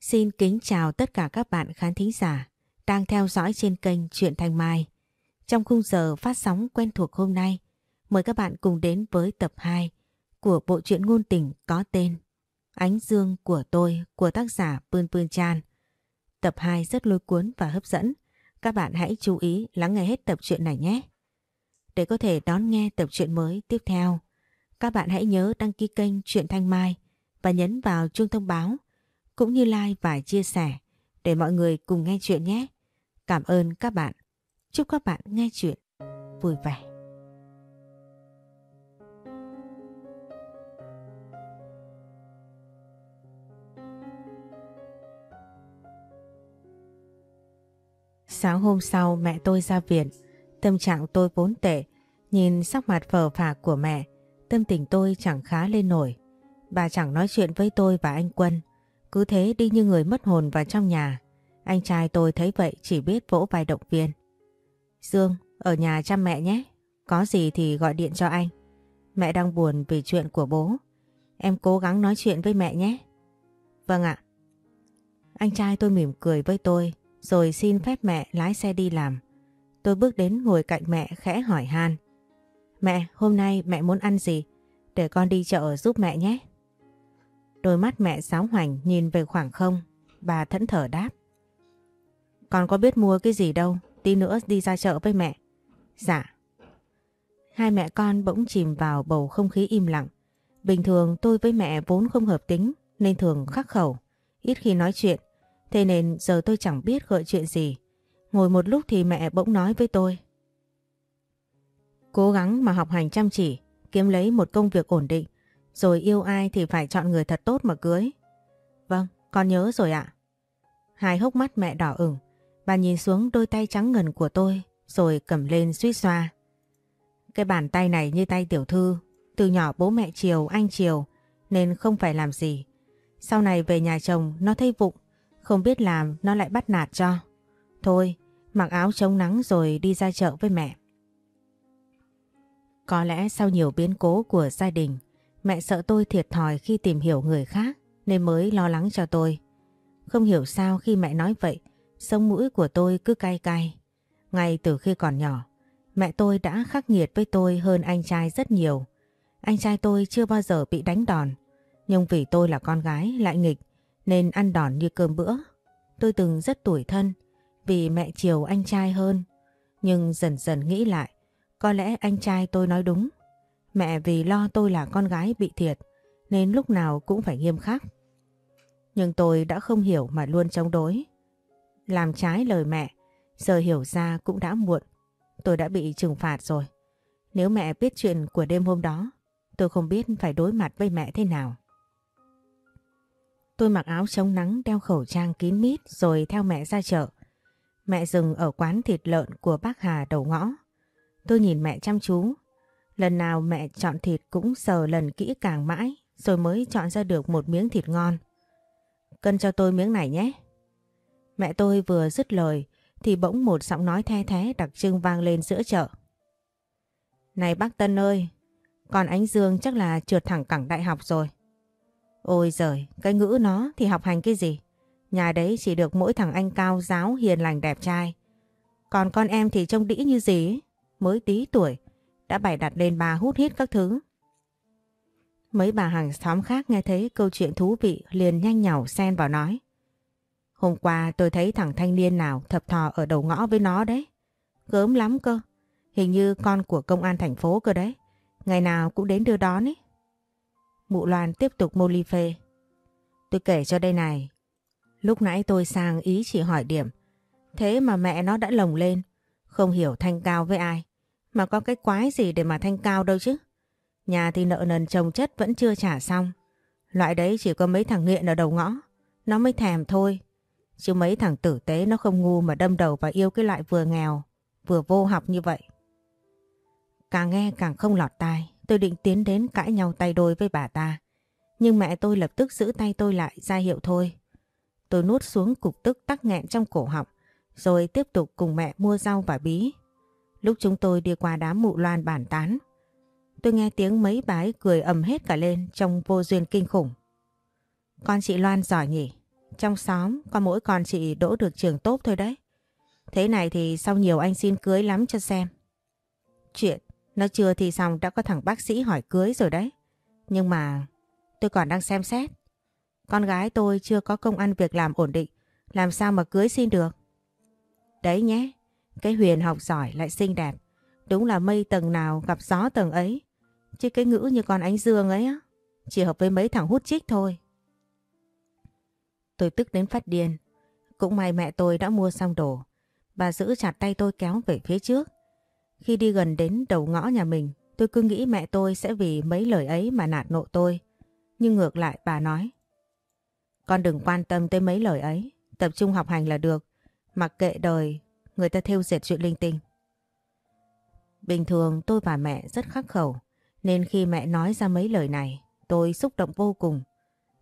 Xin kính chào tất cả các bạn khán thính giả đang theo dõi trên kênh Truyện Thanh Mai. Trong khung giờ phát sóng quen thuộc hôm nay, mời các bạn cùng đến với tập 2 của bộ truyện ngôn tình có tên Ánh Dương của tôi của tác giả Pươn Pươn Chan. Tập 2 rất lôi cuốn và hấp dẫn. Các bạn hãy chú ý lắng nghe hết tập truyện này nhé. Để có thể đón nghe tập truyện mới tiếp theo, các bạn hãy nhớ đăng ký kênh Truyện Thanh Mai và nhấn vào chuông thông báo cũng như like và chia sẻ để mọi người cùng nghe chuyện nhé. Cảm ơn các bạn. Chúc các bạn nghe chuyện vui vẻ. Sáng hôm sau mẹ tôi ra viện, tâm trạng tôi vốn tệ, nhìn sắc mặt phờ phạc của mẹ, tâm tình tôi chẳng khá lên nổi. Bà chẳng nói chuyện với tôi và anh Quân, cứ thế đi như người mất hồn vào trong nhà. Anh trai tôi thấy vậy chỉ biết vỗ vai động viên. Dương, ở nhà chăm mẹ nhé. Có gì thì gọi điện cho anh. Mẹ đang buồn vì chuyện của bố. Em cố gắng nói chuyện với mẹ nhé. Vâng ạ. Anh trai tôi mỉm cười với tôi rồi xin phép mẹ lái xe đi làm. Tôi bước đến ngồi cạnh mẹ khẽ hỏi han. Mẹ, hôm nay mẹ muốn ăn gì? Để con đi chợ giúp mẹ nhé. Đôi mắt mẹ sáo hoành nhìn về khoảng không, bà thẫn thở đáp. Con có biết mua cái gì đâu, tí nữa đi ra chợ với mẹ. Dạ. Hai mẹ con bỗng chìm vào bầu không khí im lặng. Bình thường tôi với mẹ vốn không hợp tính nên thường khắc khẩu, ít khi nói chuyện. Thế nên giờ tôi chẳng biết gợi chuyện gì. Ngồi một lúc thì mẹ bỗng nói với tôi. Cố gắng mà học hành chăm chỉ, kiếm lấy một công việc ổn định rồi yêu ai thì phải chọn người thật tốt mà cưới. Vâng, con nhớ rồi ạ. Hai hốc mắt mẹ đỏ ửng, bà nhìn xuống đôi tay trắng ngần của tôi rồi cầm lên suýt xoa. Cái bàn tay này như tay tiểu thư, từ nhỏ bố mẹ chiều, anh chiều nên không phải làm gì. Sau này về nhà chồng nó thấy vụng, không biết làm nó lại bắt nạt cho. Thôi, mặc áo chống nắng rồi đi ra chợ với mẹ. Có lẽ sau nhiều biến cố của gia đình, Mẹ sợ tôi thiệt thòi khi tìm hiểu người khác nên mới lo lắng cho tôi. Không hiểu sao khi mẹ nói vậy, sống mũi của tôi cứ cay cay. Ngay từ khi còn nhỏ, mẹ tôi đã khắc nghiệt với tôi hơn anh trai rất nhiều. Anh trai tôi chưa bao giờ bị đánh đòn, nhưng vì tôi là con gái lại nghịch nên ăn đòn như cơm bữa. Tôi từng rất tủi thân vì mẹ chiều anh trai hơn. Nhưng dần dần nghĩ lại, có lẽ anh trai tôi nói đúng. Mẹ vì lo tôi là con gái bị thiệt nên lúc nào cũng phải nghiêm khắc. Nhưng tôi đã không hiểu mà luôn chống đối. Làm trái lời mẹ, giờ hiểu ra cũng đã muộn. Tôi đã bị trừng phạt rồi. Nếu mẹ biết chuyện của đêm hôm đó, tôi không biết phải đối mặt với mẹ thế nào. Tôi mặc áo chống nắng đeo khẩu trang kín mít rồi theo mẹ ra chợ. Mẹ dừng ở quán thịt lợn của bác Hà đầu ngõ. Tôi nhìn mẹ chăm chú Lần nào mẹ chọn thịt cũng sờ lần kỹ càng mãi rồi mới chọn ra được một miếng thịt ngon. Cân cho tôi miếng này nhé. Mẹ tôi vừa dứt lời thì bỗng một giọng nói the thế đặc trưng vang lên giữa chợ. Này bác Tân ơi, con Ánh Dương chắc là trượt thẳng cẳng đại học rồi. Ôi giời, cái ngữ nó thì học hành cái gì? Nhà đấy chỉ được mỗi thằng anh cao giáo hiền lành đẹp trai. Còn con em thì trông đĩ như gì Mới tí tuổi đã bày đặt lên bà hút hít các thứ. Mấy bà hàng xóm khác nghe thấy câu chuyện thú vị, liền nhanh nhảu xen vào nói. Hôm qua tôi thấy thằng thanh niên nào thập thò ở đầu ngõ với nó đấy. Gớm lắm cơ. Hình như con của công an thành phố cơ đấy. Ngày nào cũng đến đưa đón ấy. Mụ Loan tiếp tục mô ly phê. Tôi kể cho đây này. Lúc nãy tôi sang ý chỉ hỏi điểm. Thế mà mẹ nó đã lồng lên. Không hiểu thanh cao với ai. Mà có cái quái gì để mà thanh cao đâu chứ. Nhà thì nợ nần chồng chất vẫn chưa trả xong. Loại đấy chỉ có mấy thằng nghiện ở đầu ngõ. Nó mới thèm thôi. Chứ mấy thằng tử tế nó không ngu mà đâm đầu và yêu cái loại vừa nghèo, vừa vô học như vậy. Càng nghe càng không lọt tai, tôi định tiến đến cãi nhau tay đôi với bà ta. Nhưng mẹ tôi lập tức giữ tay tôi lại ra hiệu thôi. Tôi nuốt xuống cục tức tắc nghẹn trong cổ họng, rồi tiếp tục cùng mẹ mua rau và bí. Lúc chúng tôi đi qua đám mụ loan bản tán, tôi nghe tiếng mấy bái cười ầm hết cả lên trong vô duyên kinh khủng. Con chị Loan giỏi nhỉ? trong xóm có mỗi con chị đỗ được trường tốt thôi đấy. Thế này thì sau nhiều anh xin cưới lắm cho xem. Chuyện nó chưa thì xong đã có thằng bác sĩ hỏi cưới rồi đấy. Nhưng mà tôi còn đang xem xét. Con gái tôi chưa có công ăn việc làm ổn định. Làm sao mà cưới xin được? Đấy nhé, cái Huyền học giỏi lại xinh đẹp. Đúng là mây tầng nào gặp gió tầng ấy. Chứ cái ngữ như con ánh dương ấy á, chỉ hợp với mấy thằng hút chích thôi. Tôi tức đến phát điên. Cũng may mẹ tôi đã mua xong đồ. Bà giữ chặt tay tôi kéo về phía trước. Khi đi gần đến đầu ngõ nhà mình, tôi cứ nghĩ mẹ tôi sẽ vì mấy lời ấy mà nạt nộ tôi. Nhưng ngược lại bà nói. Con đừng quan tâm tới mấy lời ấy, tập trung học hành là được. Mặc kệ đời, người ta thêu dệt chuyện linh tinh. Bình thường tôi và mẹ rất khắc khẩu, nên khi mẹ nói ra mấy lời này, tôi xúc động vô cùng.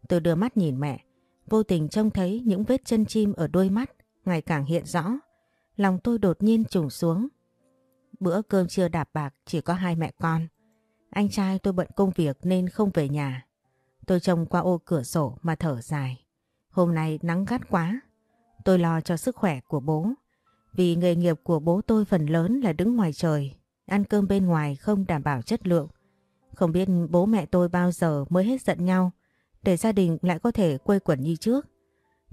Tôi đưa mắt nhìn mẹ, vô tình trông thấy những vết chân chim ở đôi mắt ngày càng hiện rõ. Lòng tôi đột nhiên trùng xuống. Bữa cơm trưa đạp bạc chỉ có hai mẹ con. Anh trai tôi bận công việc nên không về nhà. Tôi trông qua ô cửa sổ mà thở dài. Hôm nay nắng gắt quá. Tôi lo cho sức khỏe của bố. Vì nghề nghiệp của bố tôi phần lớn là đứng ngoài trời, ăn cơm bên ngoài không đảm bảo chất lượng. Không biết bố mẹ tôi bao giờ mới hết giận nhau để gia đình lại có thể quây quẩn như trước.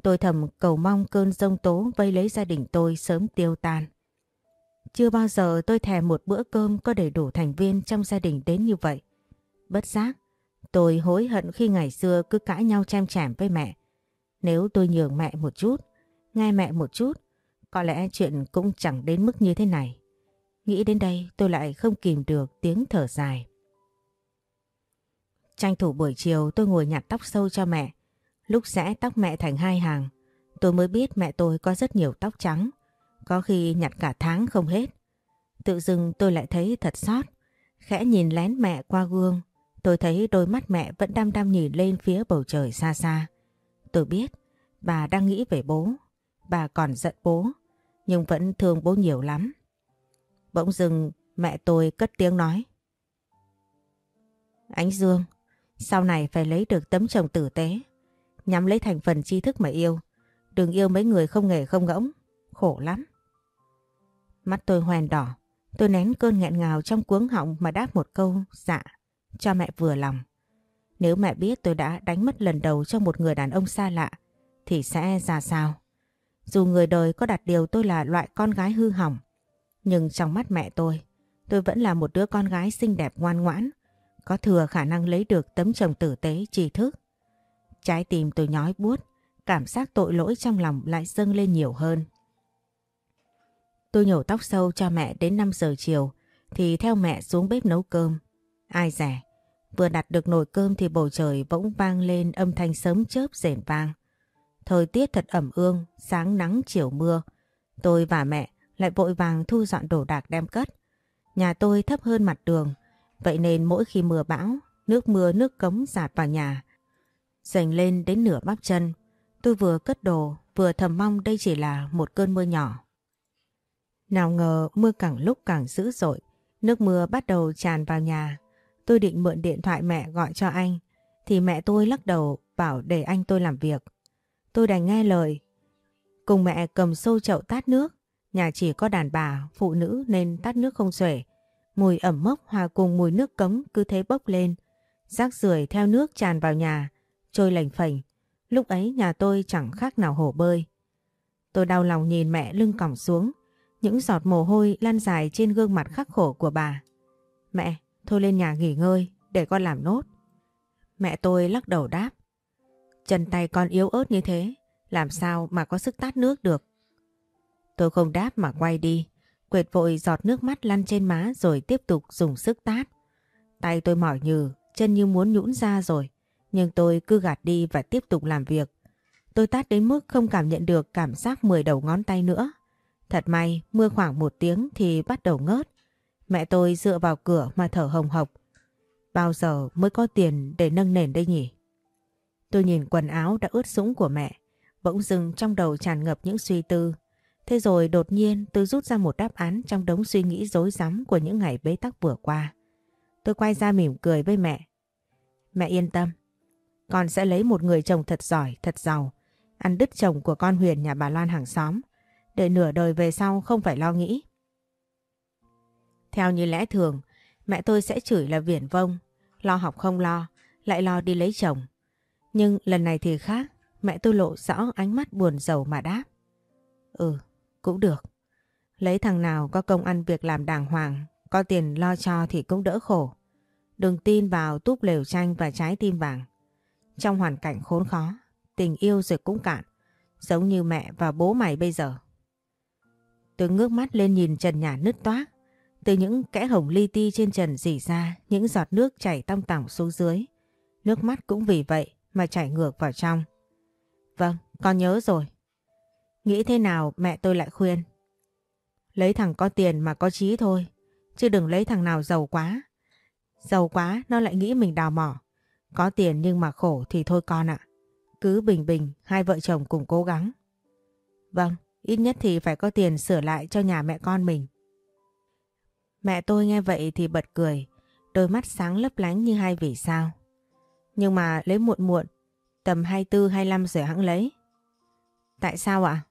Tôi thầm cầu mong cơn rông tố vây lấy gia đình tôi sớm tiêu tan. Chưa bao giờ tôi thèm một bữa cơm có đầy đủ thành viên trong gia đình đến như vậy. Bất giác, tôi hối hận khi ngày xưa cứ cãi nhau chem chảm với mẹ. Nếu tôi nhường mẹ một chút, nghe mẹ một chút, có lẽ chuyện cũng chẳng đến mức như thế này. Nghĩ đến đây tôi lại không kìm được tiếng thở dài. Tranh thủ buổi chiều tôi ngồi nhặt tóc sâu cho mẹ. Lúc rẽ tóc mẹ thành hai hàng, tôi mới biết mẹ tôi có rất nhiều tóc trắng. Có khi nhặt cả tháng không hết. Tự dưng tôi lại thấy thật xót. Khẽ nhìn lén mẹ qua gương, tôi thấy đôi mắt mẹ vẫn đăm đăm nhìn lên phía bầu trời xa xa. Tôi biết, bà đang nghĩ về bố. Bà còn giận bố, nhưng vẫn thương bố nhiều lắm. Bỗng dưng mẹ tôi cất tiếng nói. Ánh Dương, sau này phải lấy được tấm chồng tử tế, nhắm lấy thành phần tri thức mà yêu. Đừng yêu mấy người không nghề không ngỗng, khổ lắm. Mắt tôi hoen đỏ, tôi nén cơn nghẹn ngào trong cuống họng mà đáp một câu dạ cho mẹ vừa lòng. Nếu mẹ biết tôi đã đánh mất lần đầu cho một người đàn ông xa lạ thì sẽ ra sao? Dù người đời có đặt điều tôi là loại con gái hư hỏng nhưng trong mắt mẹ tôi tôi vẫn là một đứa con gái xinh đẹp ngoan ngoãn có thừa khả năng lấy được tấm chồng tử tế trí thức. Trái tim tôi nhói buốt cảm giác tội lỗi trong lòng lại dâng lên nhiều hơn. Tôi nhổ tóc sâu cho mẹ đến 5 giờ chiều thì theo mẹ xuống bếp nấu cơm. Ai rẻ, vừa đặt được nồi cơm thì bầu trời bỗng vang lên âm thanh sớm chớp rền vang. Thời tiết thật ẩm ương, sáng nắng chiều mưa. Tôi và mẹ lại vội vàng thu dọn đồ đạc đem cất. Nhà tôi thấp hơn mặt đường, vậy nên mỗi khi mưa bão, nước mưa nước cống giạt vào nhà. Dành lên đến nửa bắp chân, tôi vừa cất đồ, vừa thầm mong đây chỉ là một cơn mưa nhỏ. Nào ngờ mưa càng lúc càng dữ dội, nước mưa bắt đầu tràn vào nhà. Tôi định mượn điện thoại mẹ gọi cho anh, thì mẹ tôi lắc đầu bảo để anh tôi làm việc. Tôi đành nghe lời. Cùng mẹ cầm xô chậu tát nước, nhà chỉ có đàn bà, phụ nữ nên tát nước không xuể. Mùi ẩm mốc hòa cùng mùi nước cống cứ thế bốc lên. Rác rưởi theo nước tràn vào nhà, trôi lành phành. Lúc ấy nhà tôi chẳng khác nào hồ bơi. Tôi đau lòng nhìn mẹ lưng còng xuống, những giọt mồ hôi lan dài trên gương mặt khắc khổ của bà. Mẹ, thôi lên nhà nghỉ ngơi, để con làm nốt. Mẹ tôi lắc đầu đáp. Chân tay con yếu ớt như thế, làm sao mà có sức tát nước được. Tôi không đáp mà quay đi, quệt vội giọt nước mắt lăn trên má rồi tiếp tục dùng sức tát. Tay tôi mỏi nhừ, chân như muốn nhũn ra rồi, nhưng tôi cứ gạt đi và tiếp tục làm việc. Tôi tát đến mức không cảm nhận được cảm giác 10 đầu ngón tay nữa. Thật may, mưa khoảng một tiếng thì bắt đầu ngớt. Mẹ tôi dựa vào cửa mà thở hồng hộc. Bao giờ mới có tiền để nâng nền đây nhỉ? Tôi nhìn quần áo đã ướt sũng của mẹ, bỗng dưng trong đầu tràn ngập những suy tư. Thế rồi đột nhiên tôi rút ra một đáp án trong đống suy nghĩ rối rắm của những ngày bế tắc vừa qua. Tôi quay ra mỉm cười với mẹ. Mẹ yên tâm, con sẽ lấy một người chồng thật giỏi, thật giàu. ăn đứt chồng của con Huyền nhà bà Loan hàng xóm, để nửa đời về sau không phải lo nghĩ. Theo như lẽ thường, mẹ tôi sẽ chửi là viển vông, lo học không lo, lại lo đi lấy chồng. Nhưng lần này thì khác, mẹ tôi lộ rõ ánh mắt buồn rầu mà đáp. Ừ, cũng được. Lấy thằng nào có công ăn việc làm đàng hoàng, có tiền lo cho thì cũng đỡ khổ. Đừng tin vào túp lều tranh và trái tim vàng. Trong hoàn cảnh khốn khó, tình yêu rồi cũng cạn, giống như mẹ và bố mày bây giờ. Tôi ngước mắt lên nhìn trần nhà nứt toác, từ những kẽ hồng li ti trên trần dỉ ra những giọt nước chảy tong tỏng xuống dưới. Nước mắt cũng vì vậy mà chảy ngược vào trong. Vâng, con nhớ rồi. Nghĩ thế nào mẹ tôi lại khuyên. Lấy thằng có tiền mà có trí thôi, chứ đừng lấy thằng nào giàu quá. Giàu quá nó lại nghĩ mình đào mỏ. Có tiền nhưng mà khổ thì thôi con ạ. Cứ bình bình, hai vợ chồng cùng cố gắng. Vâng, ít nhất thì phải có tiền sửa lại cho nhà mẹ con mình. Mẹ tôi nghe vậy thì bật cười, đôi mắt sáng lấp lánh như hai vì sao. Nhưng mà lấy muộn muộn, tầm 24-25 rồi hãng lấy. Tại sao ạ?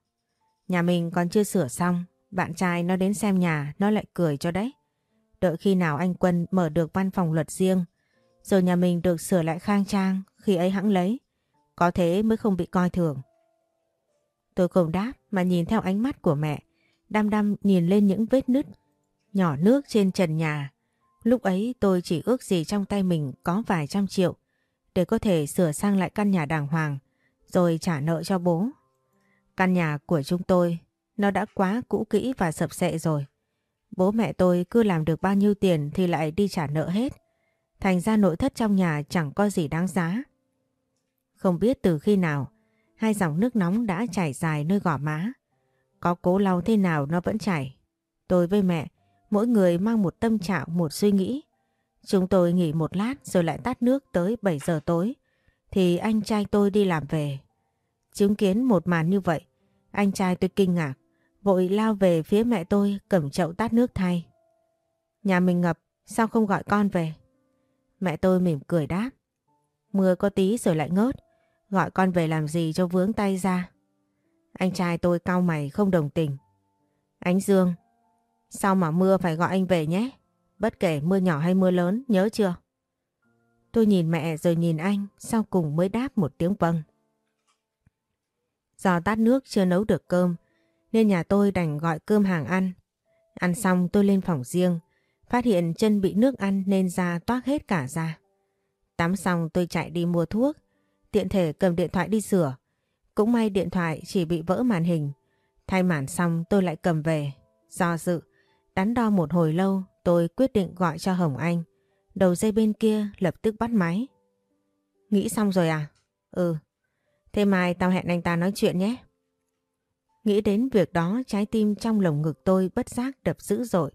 Nhà mình còn chưa sửa xong, bạn trai nó đến xem nhà, nó lại cười cho đấy. Đợi khi nào anh Quân mở được văn phòng luật riêng, rồi nhà mình được sửa lại khang trang, khi ấy hãng lấy. Có thế mới không bị coi thường. Tôi không đáp mà nhìn theo ánh mắt của mẹ, đăm đăm nhìn lên những vết nứt, nhỏ nước trên trần nhà. Lúc ấy tôi chỉ ước gì trong tay mình có vài trăm triệu để có thể sửa sang lại căn nhà đàng hoàng rồi trả nợ cho bố. Căn nhà của chúng tôi nó đã quá cũ kỹ và sập sệ rồi. Bố mẹ tôi cứ làm được bao nhiêu tiền thì lại đi trả nợ hết. Thành ra nội thất trong nhà chẳng có gì đáng giá. Không biết từ khi nào, hai dòng nước nóng đã chảy dài nơi gò má. Có cố lau thế nào nó vẫn chảy. Tôi với mẹ, mỗi người mang một tâm trạng, một suy nghĩ. Chúng tôi nghỉ một lát rồi lại tắt nước tới 7 giờ tối. Thì anh trai tôi đi làm về. Chứng kiến một màn như vậy, anh trai tôi kinh ngạc, vội lao về phía mẹ tôi cầm chậu tát nước thay. Nhà mình ngập, sao không gọi con về? Mẹ tôi mỉm cười đáp. Mưa có tí rồi lại ngớt, gọi con về làm gì cho vướng tay ra. Anh trai tôi cau mày không đồng tình. Ánh Dương, sao mà mưa phải gọi anh về nhé? Bất kể mưa nhỏ hay mưa lớn, nhớ chưa? Tôi nhìn mẹ rồi nhìn anh, sau cùng mới đáp một tiếng vâng. Do tát nước chưa nấu được cơm, nên nhà tôi đành gọi cơm hàng ăn. Ăn xong tôi lên phòng riêng, phát hiện chân bị nước ăn nên da toát hết cả da. Tắm xong tôi chạy đi mua thuốc, tiện thể cầm điện thoại đi sửa. Cũng may điện thoại chỉ bị vỡ màn hình. Thay màn xong tôi lại cầm về. Do dự, đắn đo một hồi lâu tôi quyết định gọi cho Hồng Anh. Đầu dây bên kia lập tức bắt máy. Nghĩ xong rồi à? Ừ. Thế mai tao hẹn anh ta nói chuyện nhé. Nghĩ đến việc đó trái tim trong lồng ngực tôi bất giác đập dữ dội.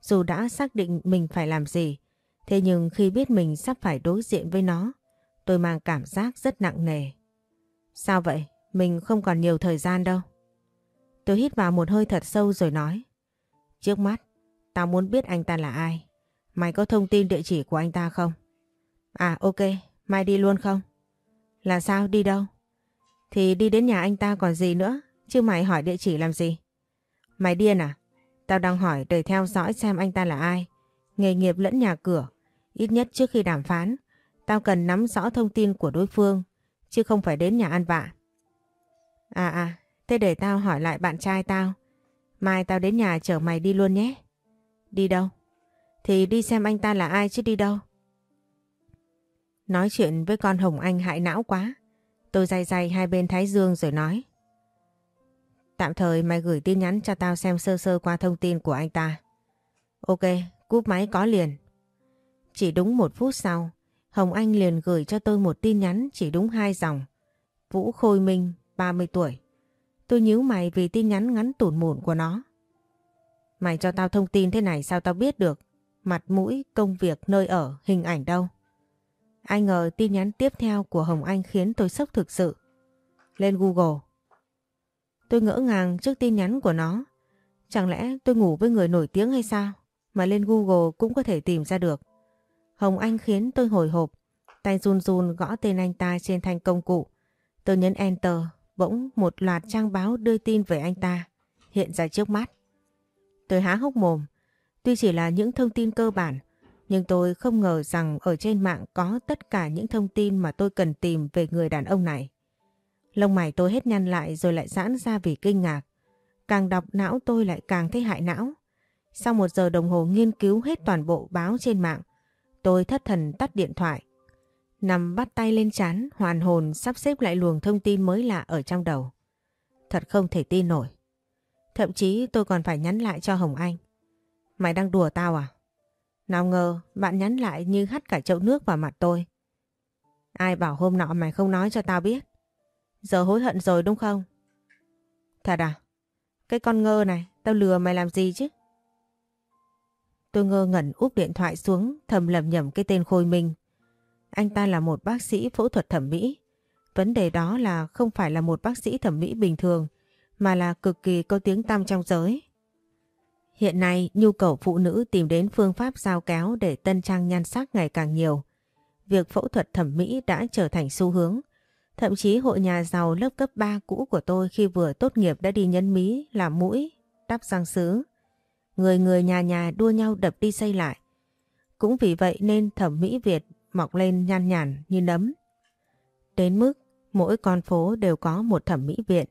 Dù đã xác định mình phải làm gì, thế nhưng khi biết mình sắp phải đối diện với nó, tôi mang cảm giác rất nặng nề. Sao vậy? Mình không còn nhiều thời gian đâu. Tôi hít vào một hơi thật sâu rồi nói. Trước mắt, tao muốn biết anh ta là ai. Mày có thông tin địa chỉ của anh ta không? À ok, mai đi luôn không? Là sao đi đâu? Thì đi đến nhà anh ta còn gì nữa, chứ mày hỏi địa chỉ làm gì? Mày điên à? Tao đang hỏi để theo dõi xem anh ta là ai, nghề nghiệp lẫn nhà cửa. Ít nhất trước khi đàm phán, tao cần nắm rõ thông tin của đối phương, chứ không phải đến nhà ăn vạ. À à, thế để tao hỏi lại bạn trai tao. Mai tao đến nhà chở mày đi luôn nhé. Đi đâu? Thì đi xem anh ta là ai chứ đi đâu. Nói chuyện với con Hồng Anh hại não quá. Tôi dày dày hai bên thái dương rồi nói. Tạm thời mày gửi tin nhắn cho tao xem sơ sơ qua thông tin của anh ta. Ok, cúp máy có liền. Chỉ đúng một phút sau, Hồng Anh liền gửi cho tôi một tin nhắn chỉ đúng hai dòng. Vũ Khôi Minh, 30 tuổi. Tôi nhíu mày vì tin nhắn ngắn tủn mụn của nó. Mày cho tao thông tin thế này sao tao biết được? Mặt mũi, công việc, nơi ở, hình ảnh đâu? Ai ngờ tin nhắn tiếp theo của Hồng Anh khiến tôi sốc thực sự. Lên Google. Tôi ngỡ ngàng trước tin nhắn của nó. Chẳng lẽ tôi ngủ với người nổi tiếng hay sao? Mà lên Google cũng có thể tìm ra được. Hồng Anh khiến tôi hồi hộp. Tay run run gõ tên anh ta trên thanh công cụ. Tôi nhấn Enter bỗng một loạt trang báo đưa tin về anh ta hiện ra trước mắt. Tôi há hốc mồm, tuy chỉ là những thông tin cơ bản, nhưng tôi không ngờ rằng ở trên mạng có tất cả những thông tin mà tôi cần tìm về người đàn ông này. Lông mày tôi hết nhăn lại rồi lại giãn ra vì kinh ngạc. Càng đọc não tôi lại càng thấy hại não. Sau một giờ đồng hồ nghiên cứu hết toàn bộ báo trên mạng, tôi thất thần tắt điện thoại. Nằm bắt tay lên chán, hoàn hồn sắp xếp lại luồng thông tin mới lạ ở trong đầu. Thật không thể tin nổi. Thậm chí tôi còn phải nhắn lại cho Hồng Anh. Mày đang đùa tao à? Nào ngờ bạn nhắn lại như hắt cả chậu nước vào mặt tôi. Ai bảo hôm nọ mày không nói cho tao biết. Giờ hối hận rồi đúng không? Thật à? Cái con ngơ này, tao lừa mày làm gì chứ? Tôi ngơ ngẩn úp điện thoại xuống thầm lầm nhầm cái tên Khôi Minh. Anh ta là một bác sĩ phẫu thuật thẩm mỹ. Vấn đề đó là không phải là một bác sĩ thẩm mỹ bình thường mà là cực kỳ có tiếng tăm trong giới. Hiện nay nhu cầu phụ nữ tìm đến phương pháp giao kéo để tân trang nhan sắc ngày càng nhiều. Việc phẫu thuật thẩm mỹ đã trở thành xu hướng. Thậm chí hội nhà giàu lớp cấp 3 cũ của tôi khi vừa tốt nghiệp đã đi nhấn mí, làm mũi, đắp răng sứ. Người người nhà nhà đua nhau đập đi xây lại. Cũng vì vậy nên thẩm mỹ Việt mọc lên nhan nhản như nấm. Đến mức mỗi con phố đều có một thẩm mỹ viện.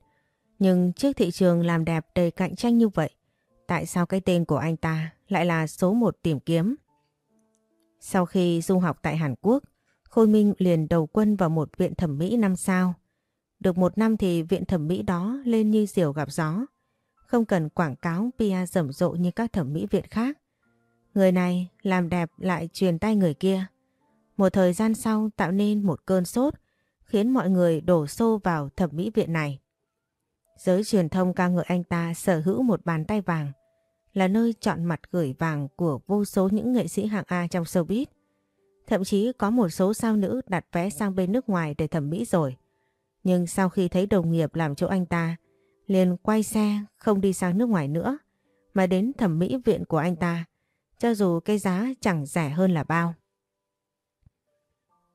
Nhưng trước thị trường làm đẹp đầy cạnh tranh như vậy, tại sao cái tên của anh ta lại là số một tìm kiếm? Sau khi du học tại Hàn Quốc, Khôi Minh liền đầu quân vào một viện thẩm mỹ năm sao. Được một năm thì viện thẩm mỹ đó lên như diều gặp gió. Không cần quảng cáo PR rầm rộ như các thẩm mỹ viện khác. Người này làm đẹp lại truyền tay người kia. Một thời gian sau tạo nên một cơn sốt khiến mọi người đổ xô vào thẩm mỹ viện này. Giới truyền thông ca ngợi anh ta sở hữu một bàn tay vàng, là nơi chọn mặt gửi vàng của vô số những nghệ sĩ hạng A trong showbiz. Thậm chí có một số sao nữ đặt vé sang bên nước ngoài để thẩm mỹ rồi. Nhưng sau khi thấy đồng nghiệp làm chỗ anh ta, liền quay xe không đi sang nước ngoài nữa, mà đến thẩm mỹ viện của anh ta, cho dù cái giá chẳng rẻ hơn là bao.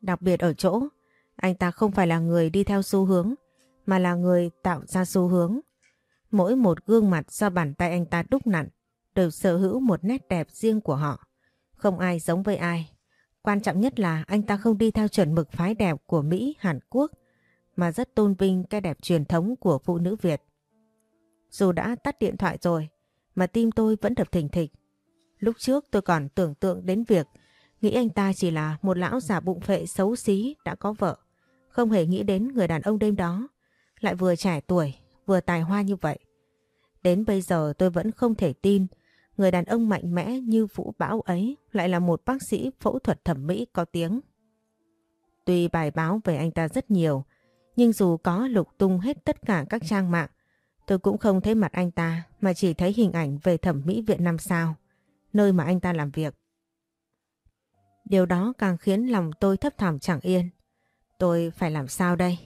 Đặc biệt ở chỗ, anh ta không phải là người đi theo xu hướng, mà là người tạo ra xu hướng. Mỗi một gương mặt do bàn tay anh ta đúc nặn đều sở hữu một nét đẹp riêng của họ. Không ai giống với ai. Quan trọng nhất là anh ta không đi theo chuẩn mực phái đẹp của Mỹ, Hàn Quốc, mà rất tôn vinh cái đẹp truyền thống của phụ nữ Việt. Dù đã tắt điện thoại rồi, mà tim tôi vẫn đập thình thịch. Lúc trước tôi còn tưởng tượng đến việc nghĩ anh ta chỉ là một lão già bụng phệ xấu xí đã có vợ. Không hề nghĩ đến người đàn ông đêm đó lại vừa trẻ tuổi, vừa tài hoa như vậy. Đến bây giờ tôi vẫn không thể tin người đàn ông mạnh mẽ như Vũ Bão ấy lại là một bác sĩ phẫu thuật thẩm mỹ có tiếng. Tuy bài báo về anh ta rất nhiều, nhưng dù có lục tung hết tất cả các trang mạng, tôi cũng không thấy mặt anh ta mà chỉ thấy hình ảnh về thẩm mỹ viện năm sao, nơi mà anh ta làm việc. Điều đó càng khiến lòng tôi thấp thỏm chẳng yên. Tôi phải làm sao đây?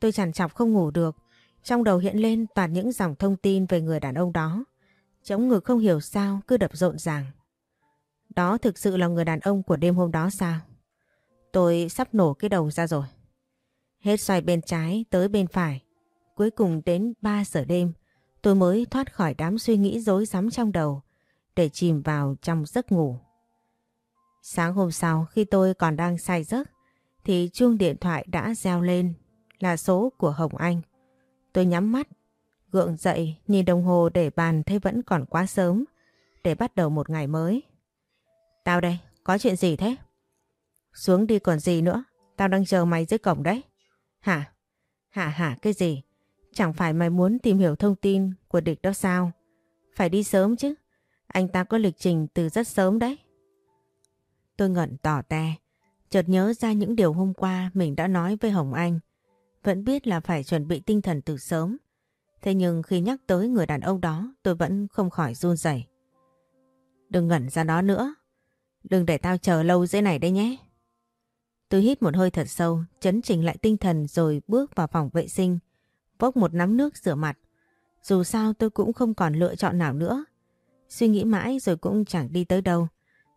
Tôi chằn chọc không ngủ được. Trong đầu hiện lên toàn những dòng thông tin về người đàn ông đó. Chống ngực không hiểu sao cứ đập rộn ràng. Đó thực sự là người đàn ông của đêm hôm đó sao? Tôi sắp nổ cái đầu ra rồi. Hết xoay bên trái tới bên phải. Cuối cùng đến 3 giờ đêm, tôi mới thoát khỏi đám suy nghĩ rối rắm trong đầu để chìm vào trong giấc ngủ. Sáng hôm sau khi tôi còn đang say giấc thì chuông điện thoại đã reo lên là số của Hồng Anh. Tôi nhắm mắt, gượng dậy nhìn đồng hồ để bàn thấy vẫn còn quá sớm để bắt đầu một ngày mới. Tao đây, có chuyện gì thế? Xuống đi còn gì nữa, tao đang chờ mày dưới cổng đấy. Hả? Hả hả cái gì? Chẳng phải mày muốn tìm hiểu thông tin của địch đó sao? Phải đi sớm chứ. Anh ta có lịch trình từ rất sớm đấy. Tôi ngẩn tỏ te, chợt nhớ ra những điều hôm qua mình đã nói với Hồng Anh. Vẫn biết là phải chuẩn bị tinh thần từ sớm. Thế nhưng khi nhắc tới người đàn ông đó tôi vẫn không khỏi run rẩy. Đừng ngẩn ra đó nữa. Đừng để tao chờ lâu dưới này đây nhé. Tôi hít một hơi thật sâu, chấn chỉnh lại tinh thần rồi bước vào phòng vệ sinh, vốc một nắm nước rửa mặt. Dù sao tôi cũng không còn lựa chọn nào nữa. Suy nghĩ mãi rồi cũng chẳng đi tới đâu.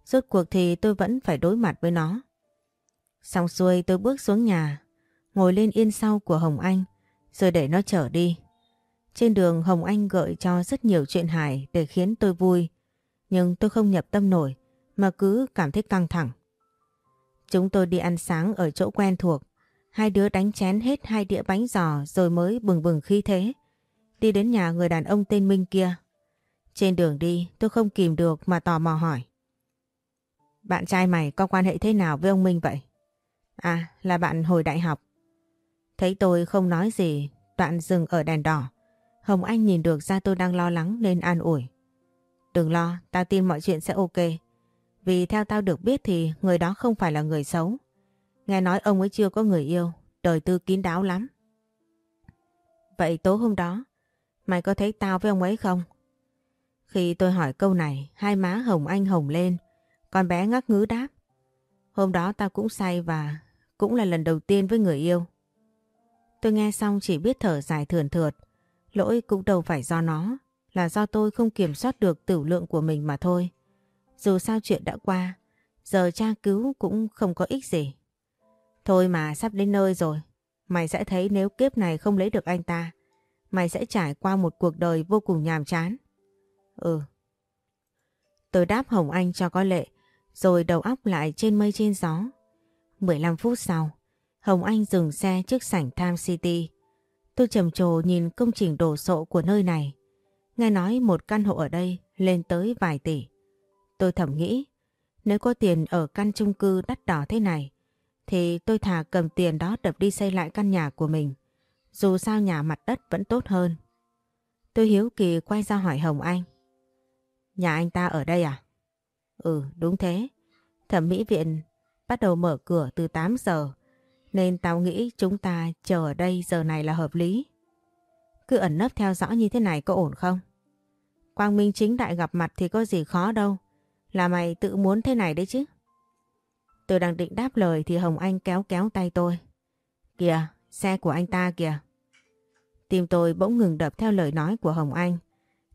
Rốt cuộc thì tôi vẫn phải đối mặt với nó. Xong xuôi tôi bước xuống nhà, ngồi lên yên sau của Hồng Anh, rồi để nó chở đi. Trên đường Hồng Anh gợi cho rất nhiều chuyện hài để khiến tôi vui, nhưng tôi không nhập tâm nổi mà cứ cảm thấy căng thẳng. Chúng tôi đi ăn sáng ở chỗ quen thuộc, hai đứa đánh chén hết hai đĩa bánh giò rồi mới bừng bừng khí thế. Đi đến nhà người đàn ông tên Minh kia. Trên đường đi tôi không kìm được mà tò mò hỏi. Bạn trai mày có quan hệ thế nào với ông Minh vậy? À là bạn hồi đại học. Thấy tôi không nói gì, đoạn dừng ở đèn đỏ. Hồng Anh nhìn được ra tôi đang lo lắng nên an ủi. Đừng lo, tao tin mọi chuyện sẽ ok. Vì theo tao được biết thì người đó không phải là người xấu. Nghe nói ông ấy chưa có người yêu, đời tư kín đáo lắm. Vậy tối hôm đó, mày có thấy tao với ông ấy không? Khi tôi hỏi câu này, hai má Hồng Anh hồng lên, con bé ngắc ngứ đáp. Hôm đó tao cũng say và cũng là lần đầu tiên với người yêu. Tôi nghe xong chỉ biết thở dài thườn thượt. Lỗi cũng đâu phải do nó, là do tôi không kiểm soát được tử lượng của mình mà thôi. Dù sao chuyện đã qua, giờ tra cứu cũng không có ích gì. Thôi mà sắp đến nơi rồi, mày sẽ thấy nếu kiếp này không lấy được anh ta, mày sẽ trải qua một cuộc đời vô cùng nhàm chán. Ừ. Tôi đáp Hồng Anh cho có lệ, rồi đầu óc lại trên mây trên gió. 15 phút sau, Hồng Anh dừng xe trước sảnh Time City. Tôi trầm trồ nhìn công trình đồ sộ của nơi này. Nghe nói một căn hộ ở đây lên tới vài tỷ. Tôi thầm nghĩ, nếu có tiền ở căn chung cư đắt đỏ thế này, thì tôi thà cầm tiền đó đập đi xây lại căn nhà của mình. Dù sao nhà mặt đất vẫn tốt hơn. Tôi hiếu kỳ quay ra hỏi Hồng Anh. Nhà anh ta ở đây à? Ừ, đúng thế. Thẩm mỹ viện bắt đầu mở cửa từ 8 giờ, nên tao nghĩ chúng ta chờ ở đây giờ này là hợp lý. Cứ ẩn nấp theo dõi như thế này có ổn không? Quang Minh chính đại gặp mặt thì có gì khó đâu. Là mày tự muốn thế này đấy chứ. Tôi đang định đáp lời thì Hồng Anh kéo kéo tay tôi. Kìa, xe của anh ta kìa. Tim tôi bỗng ngừng đập theo lời nói của Hồng Anh.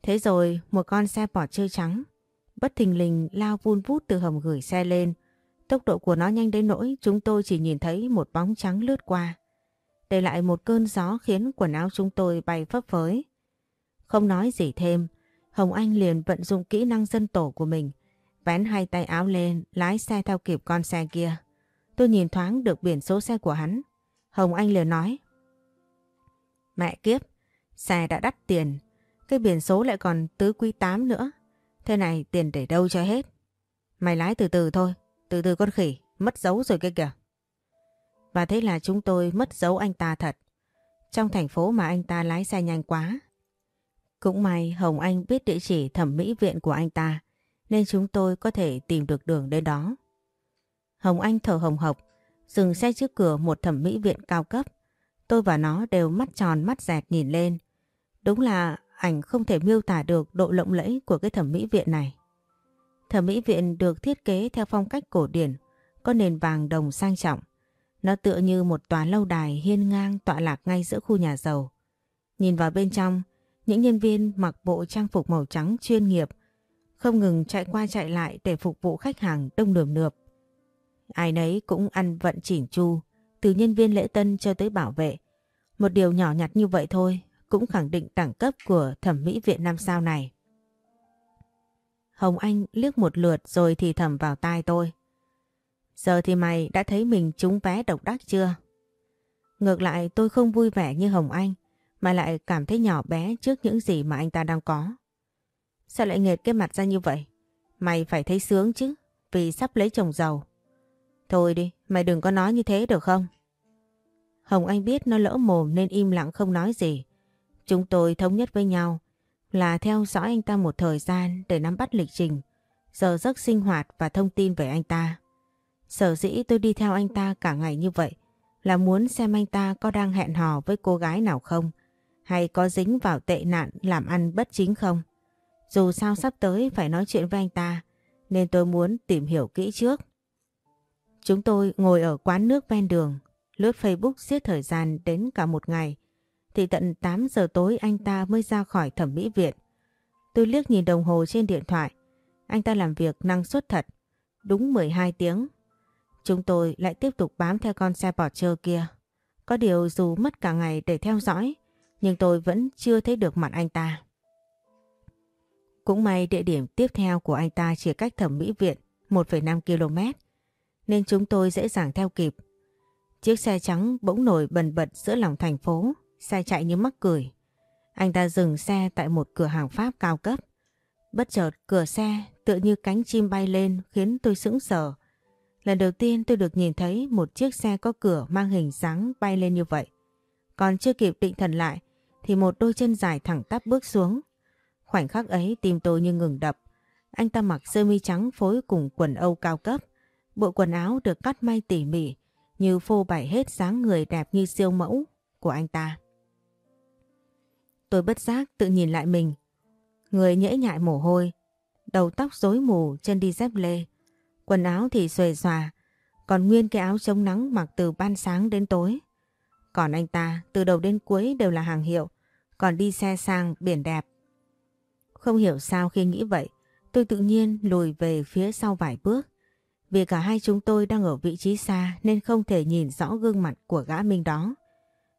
Thế rồi một con xe Porsche trắng bất thình lình lao vun vút từ hầm gửi xe lên. Tốc độ của nó nhanh đến nỗi chúng tôi chỉ nhìn thấy một bóng trắng lướt qua. Để lại một cơn gió khiến quần áo chúng tôi bay phấp phới. Không nói gì thêm, Hồng Anh liền vận dụng kỹ năng dân tổ của mình, vén hai tay áo lên, lái xe theo kịp con xe kia. Tôi nhìn thoáng được biển số xe của hắn. Hồng Anh liền nói. Mẹ kiếp, xe đã đắt tiền, cái biển số lại còn tứ quý 8 nữa. Thế này tiền để đâu cho hết. Mày lái từ từ thôi, từ từ con khỉ, mất dấu rồi kia kìa. Và thế là chúng tôi mất dấu anh ta thật. Trong thành phố mà anh ta lái xe nhanh quá. Cũng may Hồng Anh biết địa chỉ thẩm mỹ viện của anh ta, nên chúng tôi có thể tìm được đường đến đó. Hồng Anh thở hồng hộc, dừng xe trước cửa một thẩm mỹ viện cao cấp. Tôi và nó đều mắt tròn mắt dẹt nhìn lên. Đúng là ảnh không thể miêu tả được độ lộng lẫy của cái thẩm mỹ viện này. Thẩm mỹ viện được thiết kế theo phong cách cổ điển, có nền vàng đồng sang trọng. Nó tựa như một tòa lâu đài hiên ngang tọa lạc ngay giữa khu nhà giàu. Nhìn vào bên trong, những nhân viên mặc bộ trang phục màu trắng chuyên nghiệp, không ngừng chạy qua chạy lại để phục vụ khách hàng đông nườm nượp. Ai nấy cũng ăn vận chỉn chu, từ nhân viên lễ tân cho tới bảo vệ. Một điều nhỏ nhặt như vậy thôi cũng khẳng định đẳng cấp của thẩm mỹ viện năm sao này. Hồng Anh liếc một lượt rồi thì thầm vào tai tôi. Giờ thì mày đã thấy mình trúng vé độc đắc chưa? Ngược lại tôi không vui vẻ như Hồng Anh mà lại cảm thấy nhỏ bé trước những gì mà anh ta đang có. Sao lại nghệt cái mặt ra như vậy? Mày phải thấy sướng chứ vì sắp lấy chồng giàu. Thôi đi, mày đừng có nói như thế được không? Hồng Anh biết nó lỡ mồm nên im lặng không nói gì. Chúng tôi thống nhất với nhau là theo dõi anh ta một thời gian để nắm bắt lịch trình, giờ giấc sinh hoạt và thông tin về anh ta. Sở dĩ tôi đi theo anh ta cả ngày như vậy là muốn xem anh ta có đang hẹn hò với cô gái nào không hay có dính vào tệ nạn làm ăn bất chính không. Dù sao sắp tới phải nói chuyện với anh ta nên tôi muốn tìm hiểu kỹ trước. Chúng tôi ngồi ở quán nước ven đường, lướt Facebook giết thời gian đến cả một ngày thì tận 8 giờ tối anh ta mới ra khỏi thẩm mỹ viện. Tôi liếc nhìn đồng hồ trên điện thoại. Anh ta làm việc năng suất thật. Đúng 12 tiếng. Chúng tôi lại tiếp tục bám theo con xe Porsche kia. Có điều dù mất cả ngày để theo dõi, nhưng tôi vẫn chưa thấy được mặt anh ta. Cũng may địa điểm tiếp theo của anh ta chỉ cách thẩm mỹ viện 1,5 km, nên chúng tôi dễ dàng theo kịp. Chiếc xe trắng bỗng nổi bần bật giữa lòng thành phố, xe chạy như mắc cười. Anh ta dừng xe tại một cửa hàng Pháp cao cấp. Bất chợt cửa xe tựa như cánh chim bay lên khiến tôi sững sờ. Lần đầu tiên tôi được nhìn thấy một chiếc xe có cửa mang hình dáng bay lên như vậy. Còn chưa kịp định thần lại thì một đôi chân dài thẳng tắp bước xuống. Khoảnh khắc ấy tim tôi như ngừng đập. Anh ta mặc sơ mi trắng phối cùng quần Âu cao cấp. Bộ quần áo được cắt may tỉ mỉ như phô bày hết dáng người đẹp như siêu mẫu của anh ta. Tôi bất giác tự nhìn lại mình. Người nhễ nhại mồ hôi, đầu tóc rối mù, chân đi dép lê. Quần áo thì xuề xòa, còn nguyên cái áo chống nắng mặc từ ban sáng đến tối. Còn anh ta từ đầu đến cuối đều là hàng hiệu, còn đi xe sang biển đẹp. Không hiểu sao khi nghĩ vậy, tôi tự nhiên lùi về phía sau vài bước. Vì cả hai chúng tôi đang ở vị trí xa nên không thể nhìn rõ gương mặt của gã Minh đó.